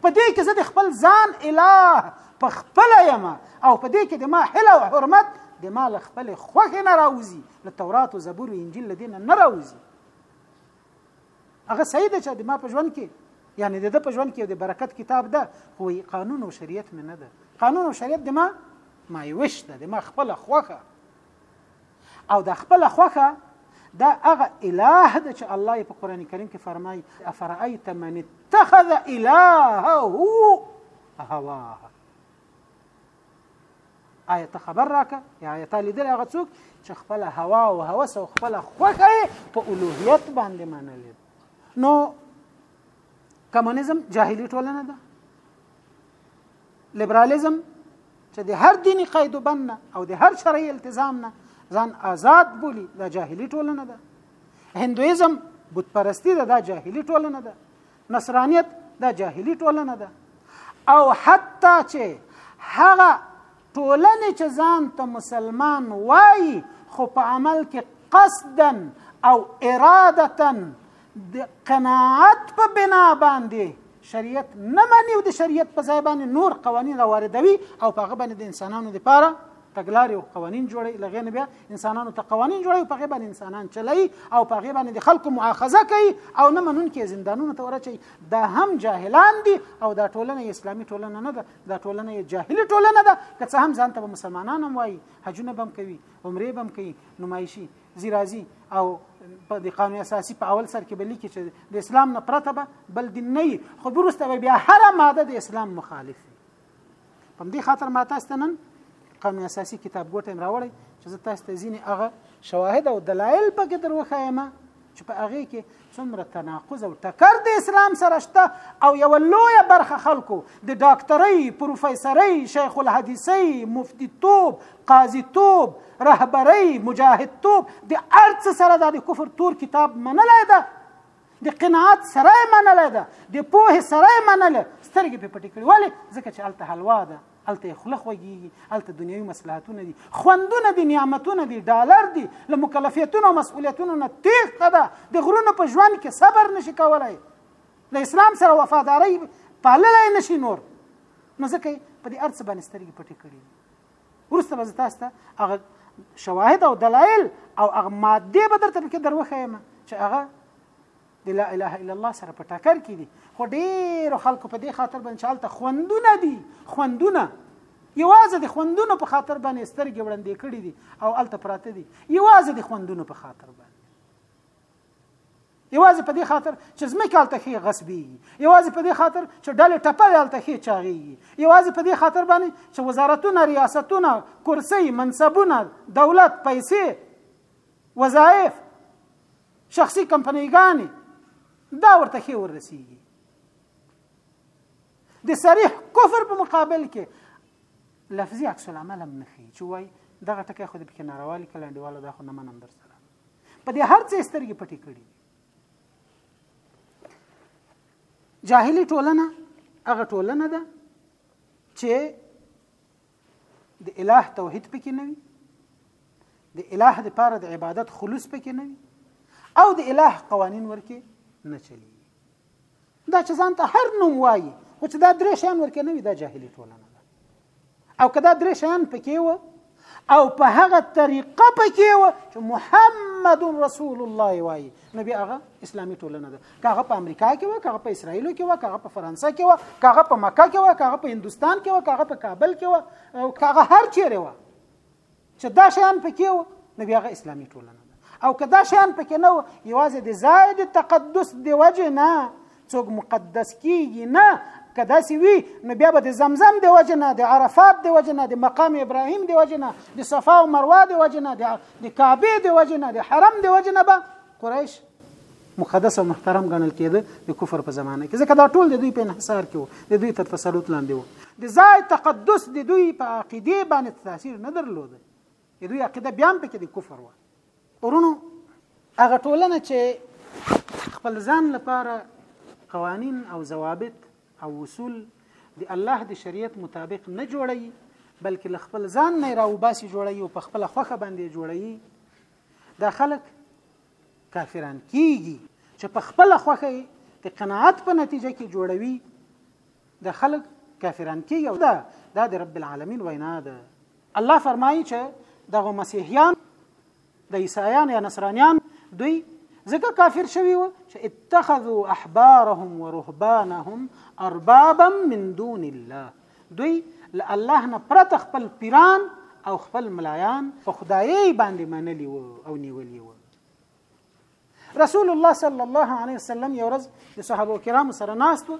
په دې کې زه د خپل ځان اله په خپل یم او په دې کې د ما هله او حرمت د ما له خپل خوخه نه راوځي له تورات او زبور او انجیل دین نه راوځي هغه سید چې د ما په ژوند کې یعنی د په ژوند کې د برکت کتاب ده خو قانون او شریعت مې نه ده قانون او شریعت د ما ما یوش ده د ما خپل خوخه او د خپل خوخه دا هغه اله د چې الله په قران کریم کې فرمای افرایت من اتخذ الهه هواه آیا ته خبر راکه یا آیا ته لیدل هغه څوک چې خپل هوا او هوس او خپل خوخه په اولوهیت باندې منلې نو کمونیزم جاهلی ټولنه ده لیبرالیزم چې د هر دیني قید و بند نه او د هر شرعي التزام نه ځان آزاد بولی دا جاهلی ټولنه ده هندویزم بت پرستی ده دا جاهلی ټولنه ده نصرانیت دا جاهلی ټولنه ده او حتی چې هغه ټولنه چې ځان ته مسلمان وای خو په عمل کې قصدا او اراده د قناعت په بنا باندې شریعت نه مني او د شریعت په ځای باندې نور قوانین راوردوي او په هغه باندې د انسانانو لپاره تګلارې او قوانین جوړي لغې نه بیا انسانانو ته قوانین جوړي په هغه باندې انسانان چلای او په هغه باندې د خلکو مؤاخذه کوي او نه منون کې زندانونو ته ورچي دا هم جاهلان دي او دا ټولنه اسلامي ټولنه نه ده دا ټولنه جاهلي ټولنه ده که څه هم ځان ته مسلمانان هم وایي حجونه بم کوي عمره بم کوي نمایشي زی راځي او په د قانون اساسي په اول سر کې به لیکي چې د اسلام نه پرته به بل دین نه وي خو وروسته به بیا هره ماده د اسلام مخالف وي په دې خاطر ما تاسو ته نن قانون اساسي کتاب ګوټم راوړی چې زه تاسو ته ځینې هغه شواهد او دلایل پکې دروښایم چې په هغه کې څومره تناقض او ټکر د اسلام سره شته او یو لوی برخه خلکو د ډاکټرۍ، پروفیسورۍ، شیخ الحدیثۍ، مفتی توب، قاضی توب، رهبرۍ، مجاهد توب د ارڅ سره د کفر تور کتاب منلای ده د قناعت سره منلای ده د پوهه سره منل سترګې په پټې کړې ولی ځکه چې الته حلوا ده هلته یې خوله خوږیږي هلته دنیوي مصلحتونه دي خوندونه دي نعمتونه دي ډالر دي له مکلفیتونو او مسؤلیتونو نه تېښته ده د غرونو په ژوند کې صبر نشي کولای له اسلام سره وفادارۍ پاللی نشي نور نو ځکه په دې ارڅ باندې سترګې پټې کړې ورسته به تاسو ته هغه شواهد او دلایل او هغه ماده به درته پکې دروخه یم چې هغه د لا اله الا الله سره په ټکر کې دي خو ډېر خلکو په دې خاطر باندې چالت خوندونه دي خوندونه یوازې د خوندونو په خاطر باندې سترګې وړاندې کړې دي او الته پراته دي یوازې د خوندونو په خاطر باندې یوازې په دې خاطر چې زمکه الته خې غصبي یوازې په دې خاطر چې ډلې ټپه الته خې چاغي یوازې په دې خاطر باندې چې وزارتونه ریاستونه کرسي منصبونه دولت پیسې وظایف شخصي کمپنیګانې دا ورته خې ورسیږي د صریح کفر په مقابل کې لفظي عکس العمل هم نه ښیي چې وایي دغه ټکی خو د پکې ناروا لیکل انډیواله دا خو نه منم در سره په دې هر څه سترګې پټې کړي جاهلی ټولنه هغه ټولنه ده چې د اله توحید پکې نه وي د اله د پاره د عبادت خلوص پکې نه وي او د اله قوانین ورکه نه چلی دا چې ځان ته هر نوم وایي خو چې دا درې شیان ورکه نه وي دا جاهلی ټولنه ده او کدا درې شیان پکې و او په هغه طریقه پکې و چې محمد رسول الله وایي نو بیا هغه اسلامي ټولنه ده که هغه په امریکا کې و که هغه په اسرایل کې و که هغه په فرانسه کې و که هغه په مکه کې و که هغه په هندستان کې و که هغه په کابل کې و او که هغه هر چیرې و چې دا شیان پکې و نو بیا هغه اسلامي ټولنه ده او که دا شیان پکې نه و یوازې د زاید تقدس دی وجه نه څوک مقدس کیږي نه که داسې وي نو بیا به د زمزم د وجه نه د عرفات د وجه نه د مقام ابراهیم د وجه نه د صفا او مروه د وجه نه د کعبه د وجه نه د حرم د وجه نه به قریش مقدس او محترم ګڼل کېده د کفر په زمانه کې ځکه دا ټول د دوی په انحصار کې وو د دوی تر تسلط لاندې وو د ځای تقدس د دوی په عقیده باندې تاثیر نه درلود د دوی عقیده بیا هم پکې د کفر وه ورونو هغه ټولنه چې خپل ځان لپاره قوانین او ضوابط او اصول د الله د شریعت مطابق نه جوړي بلکې له خپل ځان نه راوباسي جوړي او په خپل خوخه باندې جوړي دا خلک کافران کیږي چې په خپل خوخه د قناعت په نتیجه کې جوړوي د خلک کافران کیږي دا د رب العالمین وینا ده الله فرمایي چې دغه مسیحیان د عیسایان یا نصرانیان دوی ځکه کافر شوی و چې اتخذوا احبارهم ورهبانهم اربابا من دون الله دوی له الله نه پرته خپل پیران او خپل ملایان په خدایي باندې منلی و او نیولی و رسول الله صلی الله علیه وسلم یو ورځ د صحابه کرامو سره ناست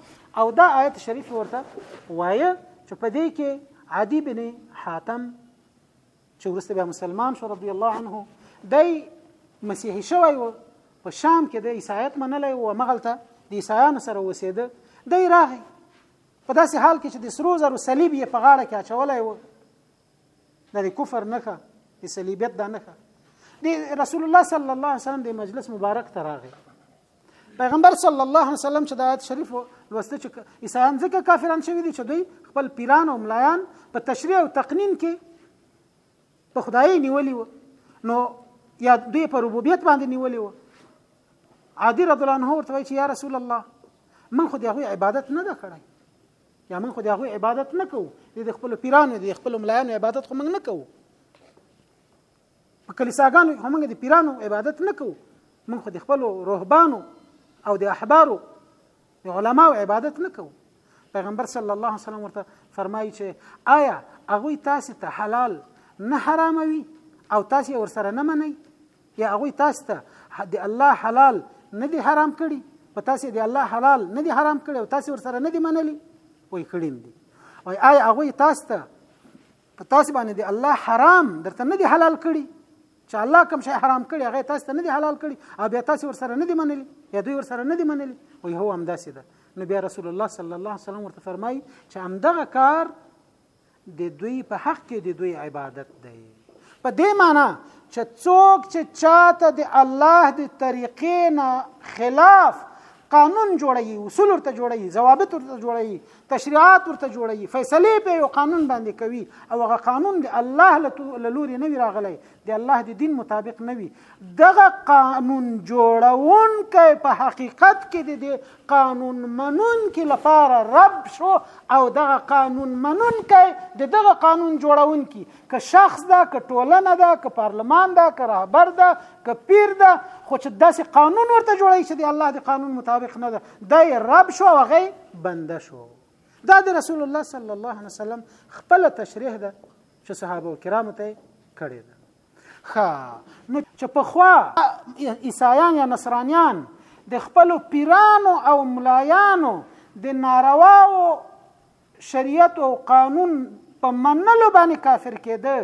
او دا آیت شریف ورته وایه چې په دې کې عادی بن حاتم چې ورسته به مسلمان شو رضی الله عنه دی مسیحي شوی و په شام کې د عیسایت منلی و مغلته د عیسایانو سره وسیده دی راغی په داسې حال کې چې د سرو زرو صلیب یې په غاړه کې اچولی و دا د کفر نخه د صلیبیت دا نخه دی رسول الله صلی الله علیه وسلم د مجلس مبارک ته راغی پیغمبر صلی الله علیه وسلم چې د آیت شریف لوسته چې عیسایان ځکه کافران شوی دي چې دوی خپل پیران او ملایان په تشریع او تقنین کې په خدای نیولي وو نو یا دوی په ربوبیت باندې نیولي وو عادی رضی الله عنه ورته وایي چې یا رسول الله من خو دغه عبادت نه ده کړی یا موږ خو د هغوی عبادت نه کوو د خپل پیرانو د خپل ملایانو عبادت خو موږ نه کوو په کلیساګانو خو موږ د پیرانو عبادت نه کوو موږ خو د خپل رهبانو او د احبارو د علماو عبادت نه کوو پیغمبر صلی الله علیه وسلم ورته فرمایي چې آیا هغوی تاسو ته حلال نه حراموي او تاسو ورسره نه منئ یا هغوی تاسو ته د الله حلال نه دی حرام کړي په تاسو د الله حلال نه دی حرام کړي او تاسو ورسره نه دی منلي وای کړي دي او آیا هغوی تاسو ته په تاسو باندې د الله حرام درته نه دی حلال کړي چې الله کوم شی حرام کړي هغه تاسو ته نه دی حلال کړي او بیا تاسو ورسره نه دی منلي یا دوی ورسره نه دی منلي وای هو همداسې ده نو بیا رسول الله صلی الله علیه وسلم ورته فرمایي چې همدغه کار د دوی په حق کې د دوی عبادت دی په دې معنی چې څوک چې چاته د الله د طریقې نه خلاف قانون جوړي اصول ورته جوړي ضوابط ورته جوړي تشریعات ورته جوړي فیصله په یو قانون باندې کوي او هغه قانون د الله له لوري نه راغلی د الله د دین مطابق نه وي دغه قانون جوړونکی په حقیقت کې د دې قانون منونکي لپاره رب شو او دغه قانون منونکی د دغه قانون جوړونکي که شخص ده که ټولنه ده که پارلمان ده که رهبر ده که پیر ده خو چې داسې قانون ورته جوړوي چې د الله د قانون مطابق نه ده دا یې رب شو او هغه بنده شو دا د رسول الله صلی الله علیه وسلم خپله تشریح ده چې صحابه کرامو ته کړی ده ښه نو چې په خوا عیسایان یا نصرانیان د خپل پیرانو او ملایانو د نارواو شریعت او قانون په منلو باندې کافر کېده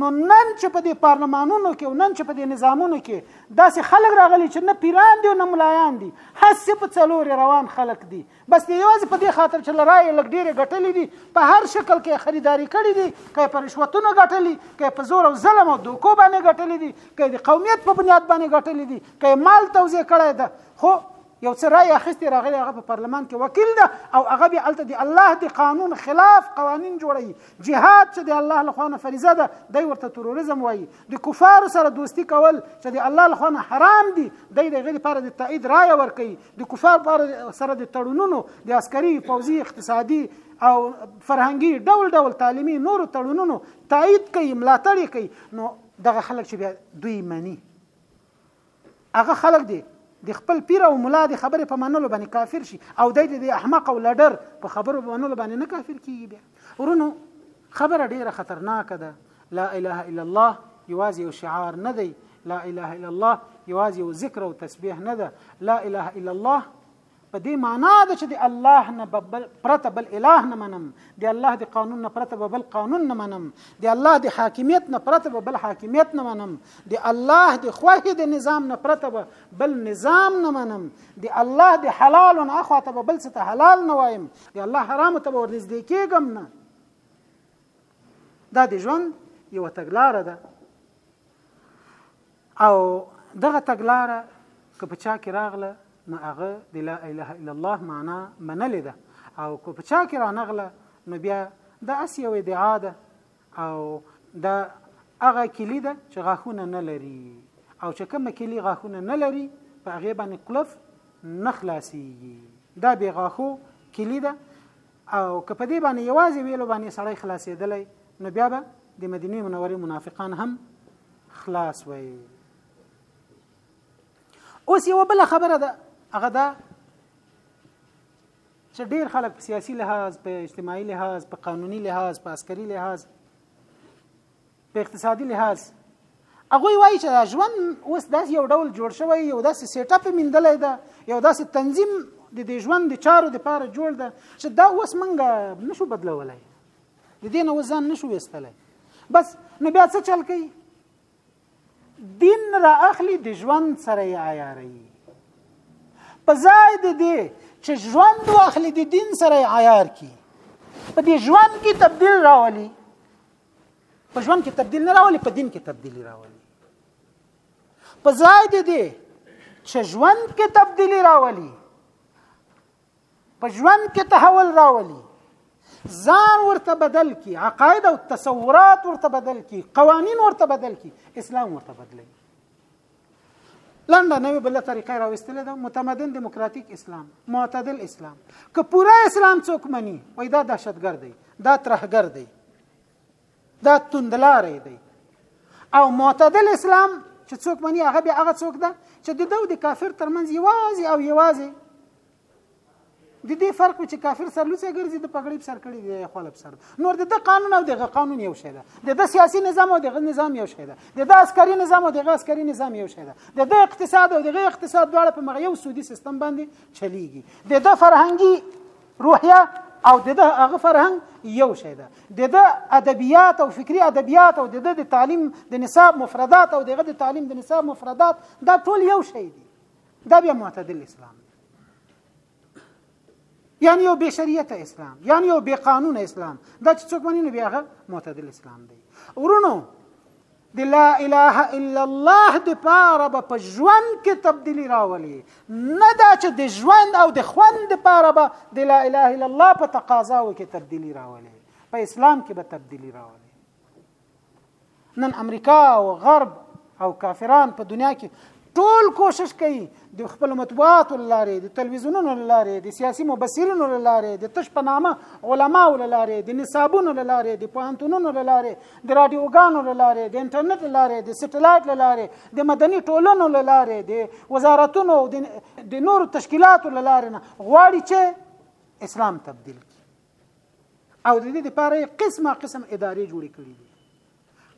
نو نن چې په دې پارلمانونو کې او نن چې په دې نظامونو کې داسې خلک راغلي چې نه پیران دي او نه ملایان دي هسې په څلور روان خلک دي بس دی یوازې په دې خاطر چې لرای لګ ډیره غټلې دي په هر شکل کې خریداري کړې دي کې پر رشوتونو غټلې کې په زور او ظلم او دوکو باندې غټلې دي کې د قومیت په بنیاد باندې غټلې دي کې مال توزیع کړی ده خو یو څه رای اخیستي راغلی هغه په پارلمان کې وکیل ده او هغه به الته د الله د قانون خلاف قوانین جوړوي جهاد چې د الله له خوانه فریضه ده دی ورته تروریزم وایي د کفارو سره دوستی کول چې د الله له خوانه حرام دي دی د غیر لپاره د تایید رای ورکوي د کفار پر سره د تړونونو د عسکري پوځي اقتصادي او فرهنګي ډول ډول تعلیمي نورو تړونونو تایید کوي ملاتړ کوي نو دغه خلک چې بیا دوی مني هغه خلک دي د خپل پیر او ملا د خبرې په منلو باندې کافر شي او د دې احمق او لډر په خبرو په منلو باندې نه کافر کیږي بیا ورونو خبره ډیره خطرناکه ده لا اله الا الله یوازې یو شعار نه دی لا اله الا الله یوازې یو ذکر او تسبیح نه ده لا اله الا الله په دې معنا ده چې د الله نه بل پرته بل اله نه منم د الله د قانون نه پرته بل قانون نه منم د الله د حاکمیت نه پرته بل حاکمیت نه منم د الله د خوښې د نظام نه پرته بل نظام نه منم د الله د حلال نه اخواته بل څه ته حلال نه وایم د الله حرام ته ورنږدې کېږم نه دا د ژوند یو تګلاره ده او دغه تګلاره که په چا کې راغله نو هغه د لا اله الا الله معنا منلې ده او که په چا کې رانغله نو بیا دا اس یو ادعا ده او دا هغه کلی ده چې غاښونه نه لري او چې کومه کلی غاښونه نه لري په هغه باندې قلف نه خلاصيږي دا به غاښو کلی ده او که په دې باندې یوازې ویلو باندې سړی خلاصېدلی نو بیا به د مدینه منورې منافقان هم خلاص وي اوس یو بل خبره ده هغه دا چې ډیر خلک په سیاسي لحاظ په اجتماعي لحاظ په قانوني لحاظ په عسکري لحاظ په اقتصادي لحاظ هغه وایي چې دا ژوند اوس داس یو ډول جوړ شوی یو داس سیټ اپ مندلې ده یو داس تنظیم د دې ژوند د چارو د پاره جوړ ده چې دا اوس منګه نشو بدلولای د دې نه وزن نشو وستلای بس نو بیا څه چل کوي دین را اخلي د ژوند سره یې عیاروي په ځای د دې چې ژوند واخلي د دین سره یې عیار کړي په دې ژوند کې تبدیل راولي په ژوند کې تبدیل نه راولي په دین کې تبدیلی راولي په ځای د دې چې ژوند کې تبدیلی راولي په ژوند کې تحول راولي ځان ورته بدل کی عقاید او تصورات ورته بدل کی قوانین ورته بدل کی اسلام ورته بدلی لنډه نوې بل طریقه راوستل ده متمدن دیموکراتیک اسلام معتدل اسلام که پوره اسلام څوک مني وای دا دهشتګر دی دا ترهګر دی دا توندلار دی او معتدل اسلام چې څوک مني هغه به هغه څوک ده چې د دوی د کافر ترمنځ یوازې او یوازې د دې فرق وي چې کافر سر لوڅه ګرځي د پګړۍ په سر کړي دی خپل په سر نور د قانون او دغه قانون یو شی ده د سیاسي نظام او دغه نظام یو شی ده د عسکري نظام او دغه عسکري نظام یو شی ده د اقتصاد او دغه اقتصاد دواړه په مغه یو سودي سیستم باندې چلیږي د فرهنګي روحیه او د ده هغه فرهنګ یو شی ده د ده ادبیات او فکری ادبیات او د ده د تعلیم د نصاب مفردات او دغه د تعلیم د نصاب مفردات دا ټول یو شی دي دا بیا معتدل اسلام دی یعنی یو بی شریعت اسلام یعنی یو بی قانون اسلام دا چې څوک مني نو بیا هغه معتدل اسلام دی ورونو د لا اله الا الله د پاره به په ژوند کې تبدیلی راولي نه دا چې د ژوند او د خوند د پاره به د لا اله الا الله په تقاضاو کې تبدیلی راولي په اسلام کې به تبدیلی راولي نن امریکا او غرب او کافران په دنیا کې ټول کوشش کوي د خپل مطبوعات لاره د تلویزیونونو لاره د سیاسي مبصرینو لاره د تش په نامه علماو لاره د نصابونو لاره د پوهنتونونو لاره د رادیوګانو لاره د انټرنیټ لاره د سټلایټ لاره د مدني ټولنو لاره د وزارتونو او د نور تشکیلاتو لاره نه غواړي چې اسلام تبدیل کړي او د دې لپاره یې قسمه قسم ادارې جوړې کړې دي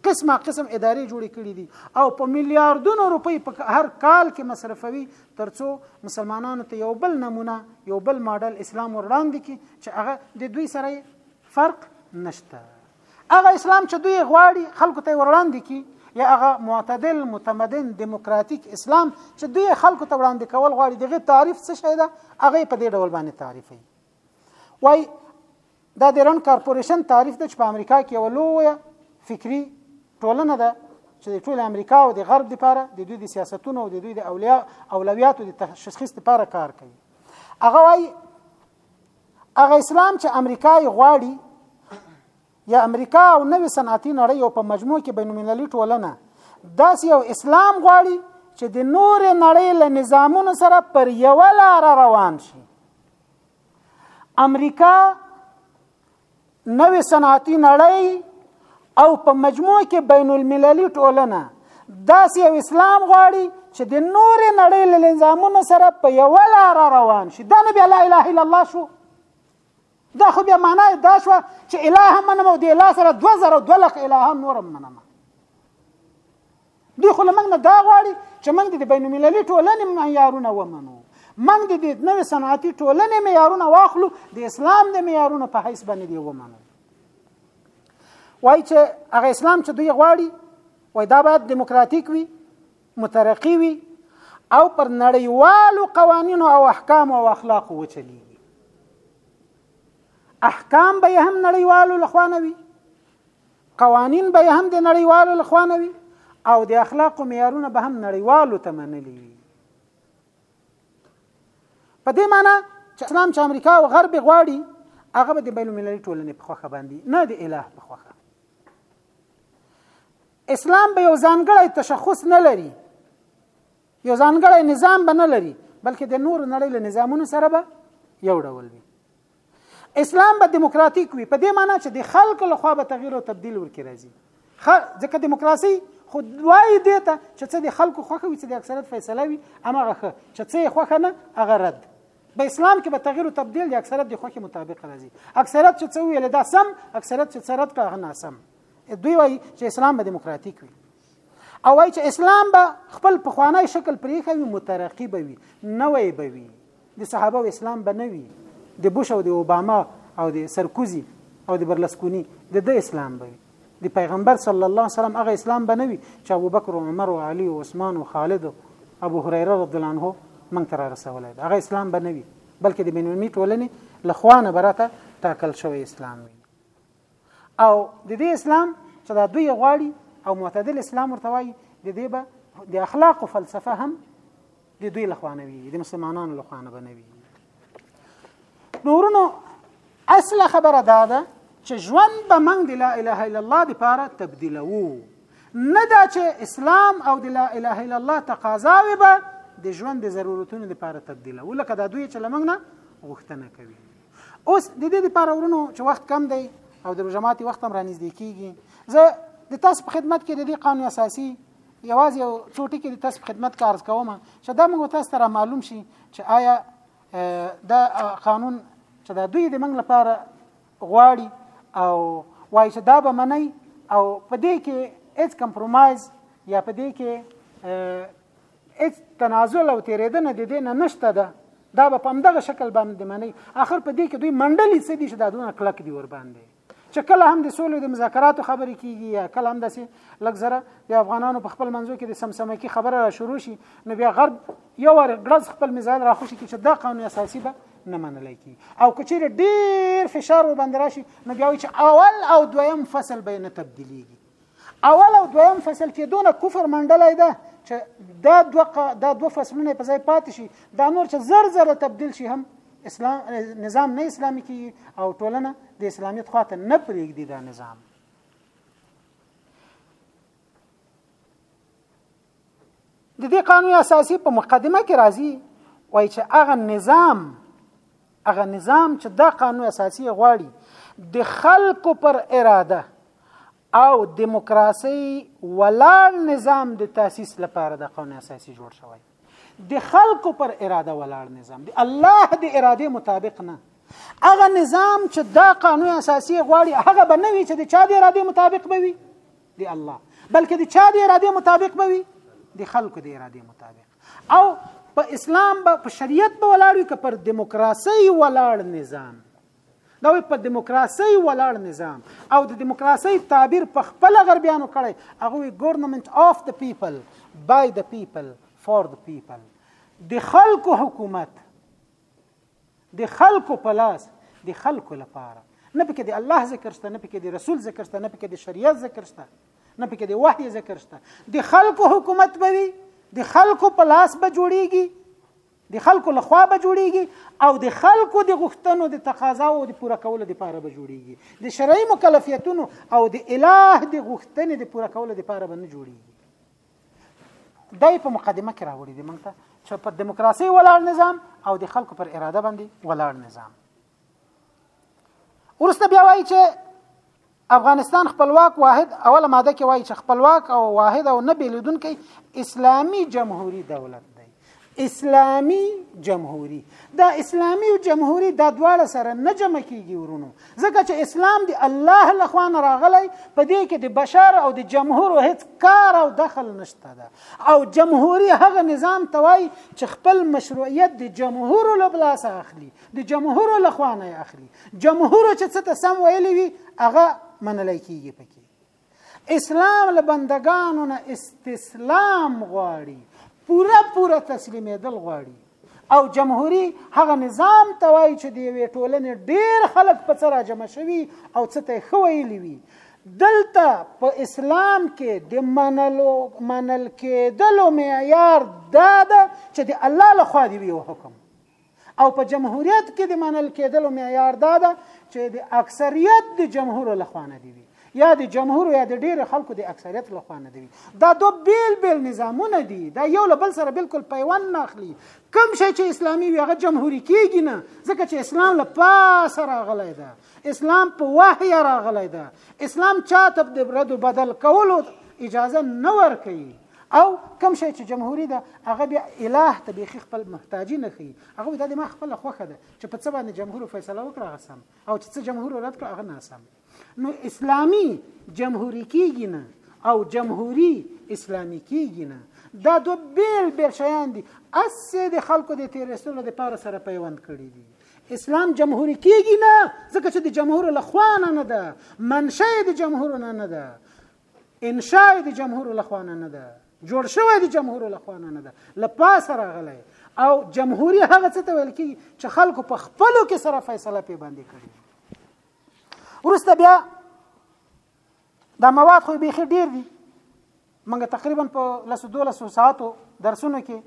قسمه قسم ادارې جوړې کړې دي او په میلیارډونو روپۍ په هر کال کې مصرفوي ترڅو مسلمانانو ته یو بل نمونه یو بل ماډل اسلام وړاندې کړي چې هغه د دوی سره فرق نشته هغه اسلام چې دوی غواړي خلکو ته وړاندې کړي یا هغه معتدل متمدن دیموکراتیک اسلام چې دوی خلکو ته وړاندې کول غواړي دغه تعریف څه شی ده هغه په دې ډول باندې تعریفوي وای دا د رن کارپوریشن تعریف ده چې په امریکا کې یو لویه فکری ټولنه ده چې د ټول امریکا او د غرب لپاره د دوی د سیاستونو او د دوی د اولیا اولویاتو د تشخیص لپاره کار کوي هغه وای هغه اسلام چې امریکا یې غواړي یا امریکا او نوې صنعتي نړۍ او په مجموع کې بینالمللي ټولنه داسې یو اسلام غواړي چې د نور نړۍ له نظامونو سره پر یو لار روان شي امریکا نوې صنعتي نړۍ او په مجموع کې بین المللي ټولنه داسې یو اسلام غواړي چې د نورې نړۍ له نظامونو سره په یو لار روان شي دا نه بیا لا اله الا الله شو دا خو بیا معنا دا شو چې اله منم او د اله سره 2000 دولخ اله نورم منم دوی خو له موږ نه دا غواړي چې موږ د بین المللي ټولنې معیارونه ومنو موږ د دې نوې صنعتي ټولنې معیارونه واخلو د اسلام د معیارونو په حیث باندې دی ومنو وای چې هغه اسلام چې دوی غواړي وای دا باید دیموکراتیک وي مترقي وي او پر نړیوالو قوانینو او احکام او اخلاق وچلی احکام به هم نړیوالو لخوا نه وي قوانین به هم د نړیوالو لخوا نه وي او د اخلاقو معیارونه به هم نړیوالو ته منلي وي په دې معنی چې اسلام چې امریکا او غرب غواړي هغه به د بین المللي ټولنې په خوخه باندې نه د الٰه په خوخه اسلام به یو ځانګړی تشخص نه لري یو ځانګړی نظام به نه لري بلکې د نور نړۍ له نظامونو سره به یو ډول وي اسلام به دیموکراتیک وي په دې معنی چې د خلکو لخوا به تغییر او تبدیل ورکړي راځي ځکه دیموکراسي خو دوی دې ته چې څه د خلکو خوښه وي چې د اکثریت فیصله وي امغه ښه چې څه یې خوښه نه هغه رد په اسلام کې به تغییر او تبدیل د اکثریت د خوښې مطابق راځي اکثریت چې څه ویل دا سم اکثریت چې څه رد کړه هغه ناسم دوی وایي چې اسلام به دیموکراتیک وي او وای چې اسلام به خپل پخوانی شکل پرېښوي مترقي به وي نوی به وي د صحابه او اسلام به نه وي د بوش او د اوباما او د سرکوزي او د برلسکونی د د اسلام به وي د پیغمبر صلی الله علیه وسلم هغه اسلام به نه وي چې ابوبکر او عمر او علي او عثمان او خالد او ابو هريره رضی الله عنه من تر رسول دی هغه اسلام به نه وي بلکې د بنومي ټولنې لخوانه براته ټاکل شوی اسلام وي او د دې اسلام چې دا دوی غواړي او معتدل اسلام ورته وایي د دې به د اخلاق او فلسفه هم د دوی لخوانه وي د مسلمانانو لخوانه بنوي نورونو اصل خبره دا ده چې ژوند به موږ د لا اله الا الله لپاره تبدیلوو نه دا چې اسلام او د لا اله الا الله تقاضاوي به د ژوند د ضرورتونو لپاره تبدیلوو لکه دا دوی چې لمنګ نه غوښتنه کوي اوس د دې لپاره ورونو چې وخت کم دی او د روژه ماتي وخت هم رانږدې کیږي زه د تاسو په خدمت کې د دې قانون اساسي یوازې یو څو ټکي د تاسو په خدمت کې عرض کوم چې دا موږ تاسو ته معلوم شي چې آیا دا قانون چې دا دوی د موږ لپاره غواړي او وایي چې دا به منئ او په دې کې هیڅ کمپرومایز یا په دې کې هیڅ تنازل او تیریدنه د دې نه نشته ده دا به په همدغه شکل باندې مني اخر په دې کې دوی منډلې څه دي چې دا دونه کلک دي ور باندې چې کله هم د سولې د مذاکراتو خبرې کیږي یا کله هم داسې لږ زره د افغانانو په خپل منځو کې د سمسمکی خبره را شروع شي نو بیا غرب یو ور غړز خپل میزایل را خوشي چې دا قانون اساسي به نه منل کی او کچیر ډیر فشار و باندې راشي نو بیا چې اول او دویم فصل به نه تبدیلیږي اول او دویم فصل کې دونه کفر منډلای ده چې دا دوه دا دوه فصلونه په ځای پاتې شي دا نور چې زر زر تبدیل شي هم اسلام نظام نه اسلامي کی او ټولنه د اسلامیت خواته نه پرېږدي دا نظام د دې قانون اساسي په مقدمه کې راځي وای چې هغه نظام هغه نظام چې دا قانون اساسي غواړي د خلکو پر اراده او دیموکراسي ولاړ نظام د تاسیس لپاره د قانون اساسي جوړ شوی د خلکو پر اراده ولاړ نظام دی الله د اراده مطابق نه هغه نظام چې دا قانون اساسي غواړي هغه به نه وي چې د چا د اراده مطابق به وي دی الله بلکې د چا د اراده مطابق به وي د خلکو د اراده مطابق او په اسلام به په شریعت به ولاړ وي که پر دیموکراسي ولاړ نظام دا په دیموکراسي ولاړ نظام او د دیموکراسي تعبیر په خپل غربیانو کړی هغه ګورنمنت اف د پیپل بای د پیپل فور د پیپل د خلکو حکومت د خلکو په لاس د خلکو لپاره نه پکې د الله ذکر شته نه پکې د رسول ذکر شته نه پکې د شریعت ذکر شته نه پکې د وحی ذکر شته د خلکو حکومت به وي د خلکو په لاس به جوړیږي د خلکو لخوا به جوړیږي او د خلکو د غوښتنو د تقاضا او د پوره کولو لپاره به جوړیږي د شرعي مکلفیتونو او د الٰه د غوښتنې د پوره کولو لپاره به نه جوړیږي دای په مقدمه کې راوړي دي موږ ته چې پر دیموکراسي ولاړ نظام او د خلکو پر اراده باندې ولاړ نظام ورسته بیا وایي چې افغانستان خپلواک واحد اوله ماده کې وایي چې خپلواک او واحد او نه بیلیدونکي اسلامی جمهوری دولت دی اسلامی جمهوری دا اسلامی او جمهوری دا دواړه سره نه جمع کیږي ورونو ځکه چې اسلام دی الله لخوا نه راغلی په دې کې د بشر او د جمهور هیڅ کار او دخل نشته ده او جمهوری هغه نظام توای چې خپل مشروعیت د جمهور له بلاسه اخلي د جمهور لخوا نه اخلي جمهور چې څه ته سم ویلی وي هغه منل کیږي پکې اسلام له بندګانو نه استسلام غواړي پوره پوره تسلیمېدل غواړي او جمهوری هغه نظام ته وایي چې د یوې ټولنې ډېر خلک په څه راجمع شوي او څه ته یې ښه ویلي وي دلته په اسلام کې د منلو منل کېدلو معیار دا ده چې د الله لخوا دی یو حکم او په جمهوریت کې د منل کېدلو معیار دا ده چې د اکثریت د جمهور لخوا نه دی وي یا د جمهور یا د ډېر خلکو د اکثریت لخوا نه دی دا دوه بیل بیل نظامونه دي دا یو له بل سره بالکل پیوند نه اخلي کم شي چې اسلامي وي هغه جمهوري کېږي نه ځکه چې اسلام له پاسه راغلی ده اسلام په وحی راغلی ده اسلام چاته د رد بدل کولو اجازه نه ورکوي او کوم شی چې جمهوری ده هغه بیا الٰه ته بیخي خپل محتاجی نه ښیي هغه دا د ما خپل خوخه ده چې په څه باندې جمهور فیصله وکړه هغه سم او چې څه جمهور رد کړ هغه ناسم نو اسلامی جمهوری کیږي نه او جمهوری اسلامی کیږي نه دا دو بیل بیل شیان دي اسې د خلکو د تیرستلو د پاره سره پیوند کړی دي اسلام جمهوری کیږي نه ځکه چې د جمهور له خوانه نه ده منشأ د جمهور نه نه ده انشاء د جمهور لخوا نه ده جوړ شوی د جمهور لخوا نه ده لپاسه راغلی او جمهوری هغه څه ته ویل کی چې خلکو په خپلو کې سره فیصله پی باندې کړي ورسته بیا دا مواد خو به ډیر دي منګه تقریبا په لاسو دوه لاسو ساعتو درسونو کې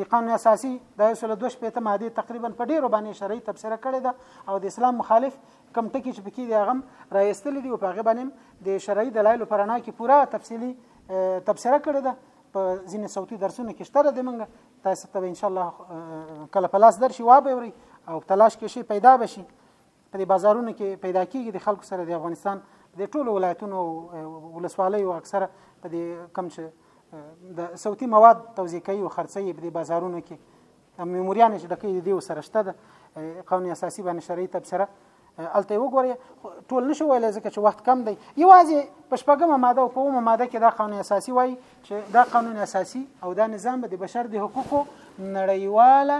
د قانون اساسي د یو سل دوه شپېته ماده تقریبا په ډیرو باندې شرعي تبصره کړې ده او د اسلام مخالف کم ټکي چې پکې دی هغه راایستلې دي او په هغه باندې د شرعي دلایلو پر انا کې پوره تفصیلي تبصره کړې ده په ځینې صوتي درسونو کې شته د منګه تاسو ته ان شاء الله کله پلاس درشي وابه وري او تلاش کې شي پیدا بشي په دې بازارونو کې پیدا کیږي د خلکو سره د افغانستان د ټولو ولایتونو ولسوالۍ او اکثره په دې کم چې د صوتي مواد توزیع کوي او خرڅوي په دې بازارونو کې میموریان چې د کې د دې سره شته د قانون اساسي باندې شرعي تبصره الته وګوري ټول نشو ویلای ځکه چې وخت کم دی یوازې په شپږمه ماده او په اومه ماده کې دا قانون اساسي وایي چې دا قانون اساسي او دا نظام به د بشر د حقوقو نړیواله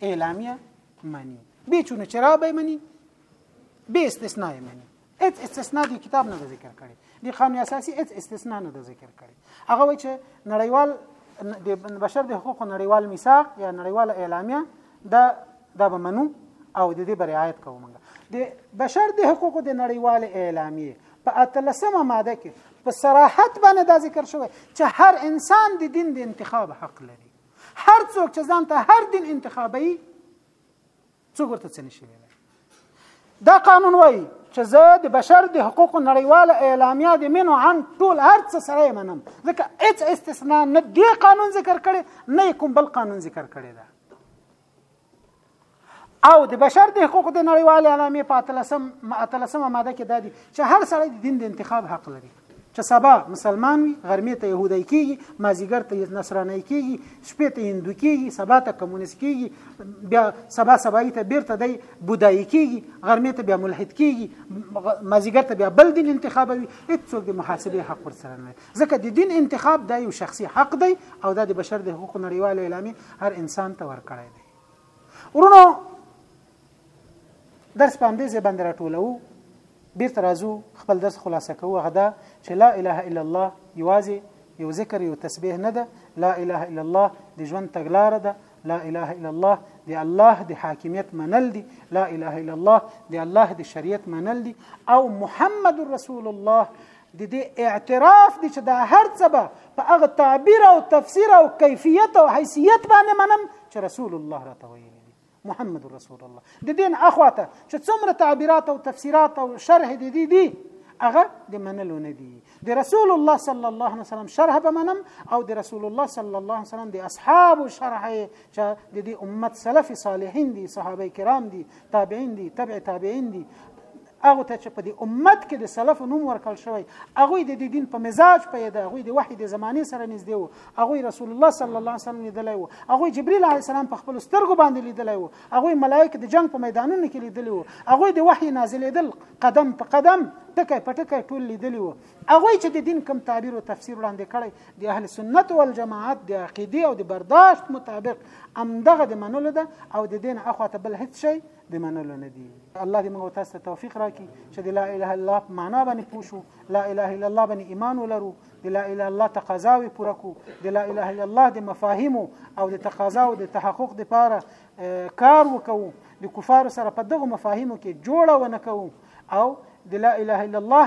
اعلامیه منی به چون چرا به منی به استثناء منی هیڅ استثناء دی کتاب نه ذکر کړي دی قانون اساسي هیڅ استثناء نه ذکر کړي هغه وایي چې نړیوال د بشر د حقوقو نړیوال میثاق یا نړیوال اعلامیه دا دا به منو او د دې برعایت کوو موږ د بشر د حقوقو د نړیوال اعلامیه په اتلسمه ماده کې په صراحت باندې دا ذکر شوی چې هر انسان د دین د انتخاب حق لري هر څوک چې ځان ته هر دین انتخابوي څوک ورته څه نشي ویلی دا قانون وایي چې زه د بشر د حقوقو نړیواله اعلامیه د منو عن ټول هر څه سره یې منم ځکه هېڅ استثنا نه دې قانون ذکر کړی نه کوم بل قانون ذکر کړی ده او د بشر د حقوقو د نړیوالې اعلامیې په اتلسم اتلسمه ماده کې دا دي چې هر سړی د دین د انتخاب حق لري چې سبا مسلمان وي غرمې ته يهودي کیږي مازیګر ته نصراني کیږي شپې ته هندو کیږي سبا ته کمونیست کیږي بیا سبا سبای ته بیرته دی بودای کیږي غرمې ته بیا ملحد کیږي مازیګر ته بیا بل دین انتخابوي هیڅوک د محاسبه حق ورسره نه ځکه د دین انتخاب دا یو شخصي حق دی او دا د بشر د حقوقو نړیوالو اعلامیه هر انسان ته ورکړی دی ورونو درس په همدې ځای باندې راټولوو بیرته راځو خپل درس خلاصه کوو هغه دا چې لا اله الا الله یوازې یو ذکر یو تسبیح نه ده لا اله الا الله د ژوند تګلاره ده لا اله الا الله د الله د حاکمیت منل دي لا اله الا الله د الله د شریعت منل دي او محمد رسول الله د دې اعتراف دي چې دا هرڅه به په هغه تعبیر او تفسیر او کیفیت او حیثیت باندې منم چې رسول الله راته ویلي دي محمد رسول الله د دین اخواته چې څومره تعبیرات او تفسیرات او شرح دي دي دي هغه د منلو نه دي د رسول الله صلی الله علیه وسلم شرح به منم او د رسول الله صلی الله علیه وسلم د اصحاب شرح چې د دې امت سلف صالحین دي صحابه کرام دي تابعین دي تبع تابعین دي هغه ته چې په دې امت کې د سلف نوم ورکړل شوی هغه د دې دین په مزاج پیدا هغه د وحی د زمانه سره نږدې وو هغه رسول الله صلی الله علیه وسلم لیدلی وو هغه جبرئیل علیه السلام په خپل سترګو باندې لیدلی وو هغه ملائکه د جنگ په میدانونو کې لیدلی وو هغه د وحی نازلېدل قدم په قدم ټکی په ټکی ټول لیدلی وو هغه چې د دین کم تعبیر او تفسیر وړاندې کړی د اهل سنت او جماعت د عقیده او د برداشت مطابق امدغه د منلو ده او د دین اخواته بل هیڅ شي د منلو نه دي الله دې موږ تاسو ته توفیق راکړي چې د لا اله الا الله په معنا باندې پوه شو لا اله الا الله باندې ایمان ولرو د لا اله الله تقاضاوي پوره کو د لا اله الا الله د مفاهیم او د تقاضا او د تحقق لپاره کار وکړو د کفار سره په دغه مفاهیمو کې جوړه ونه کوو او د لا اله الا الله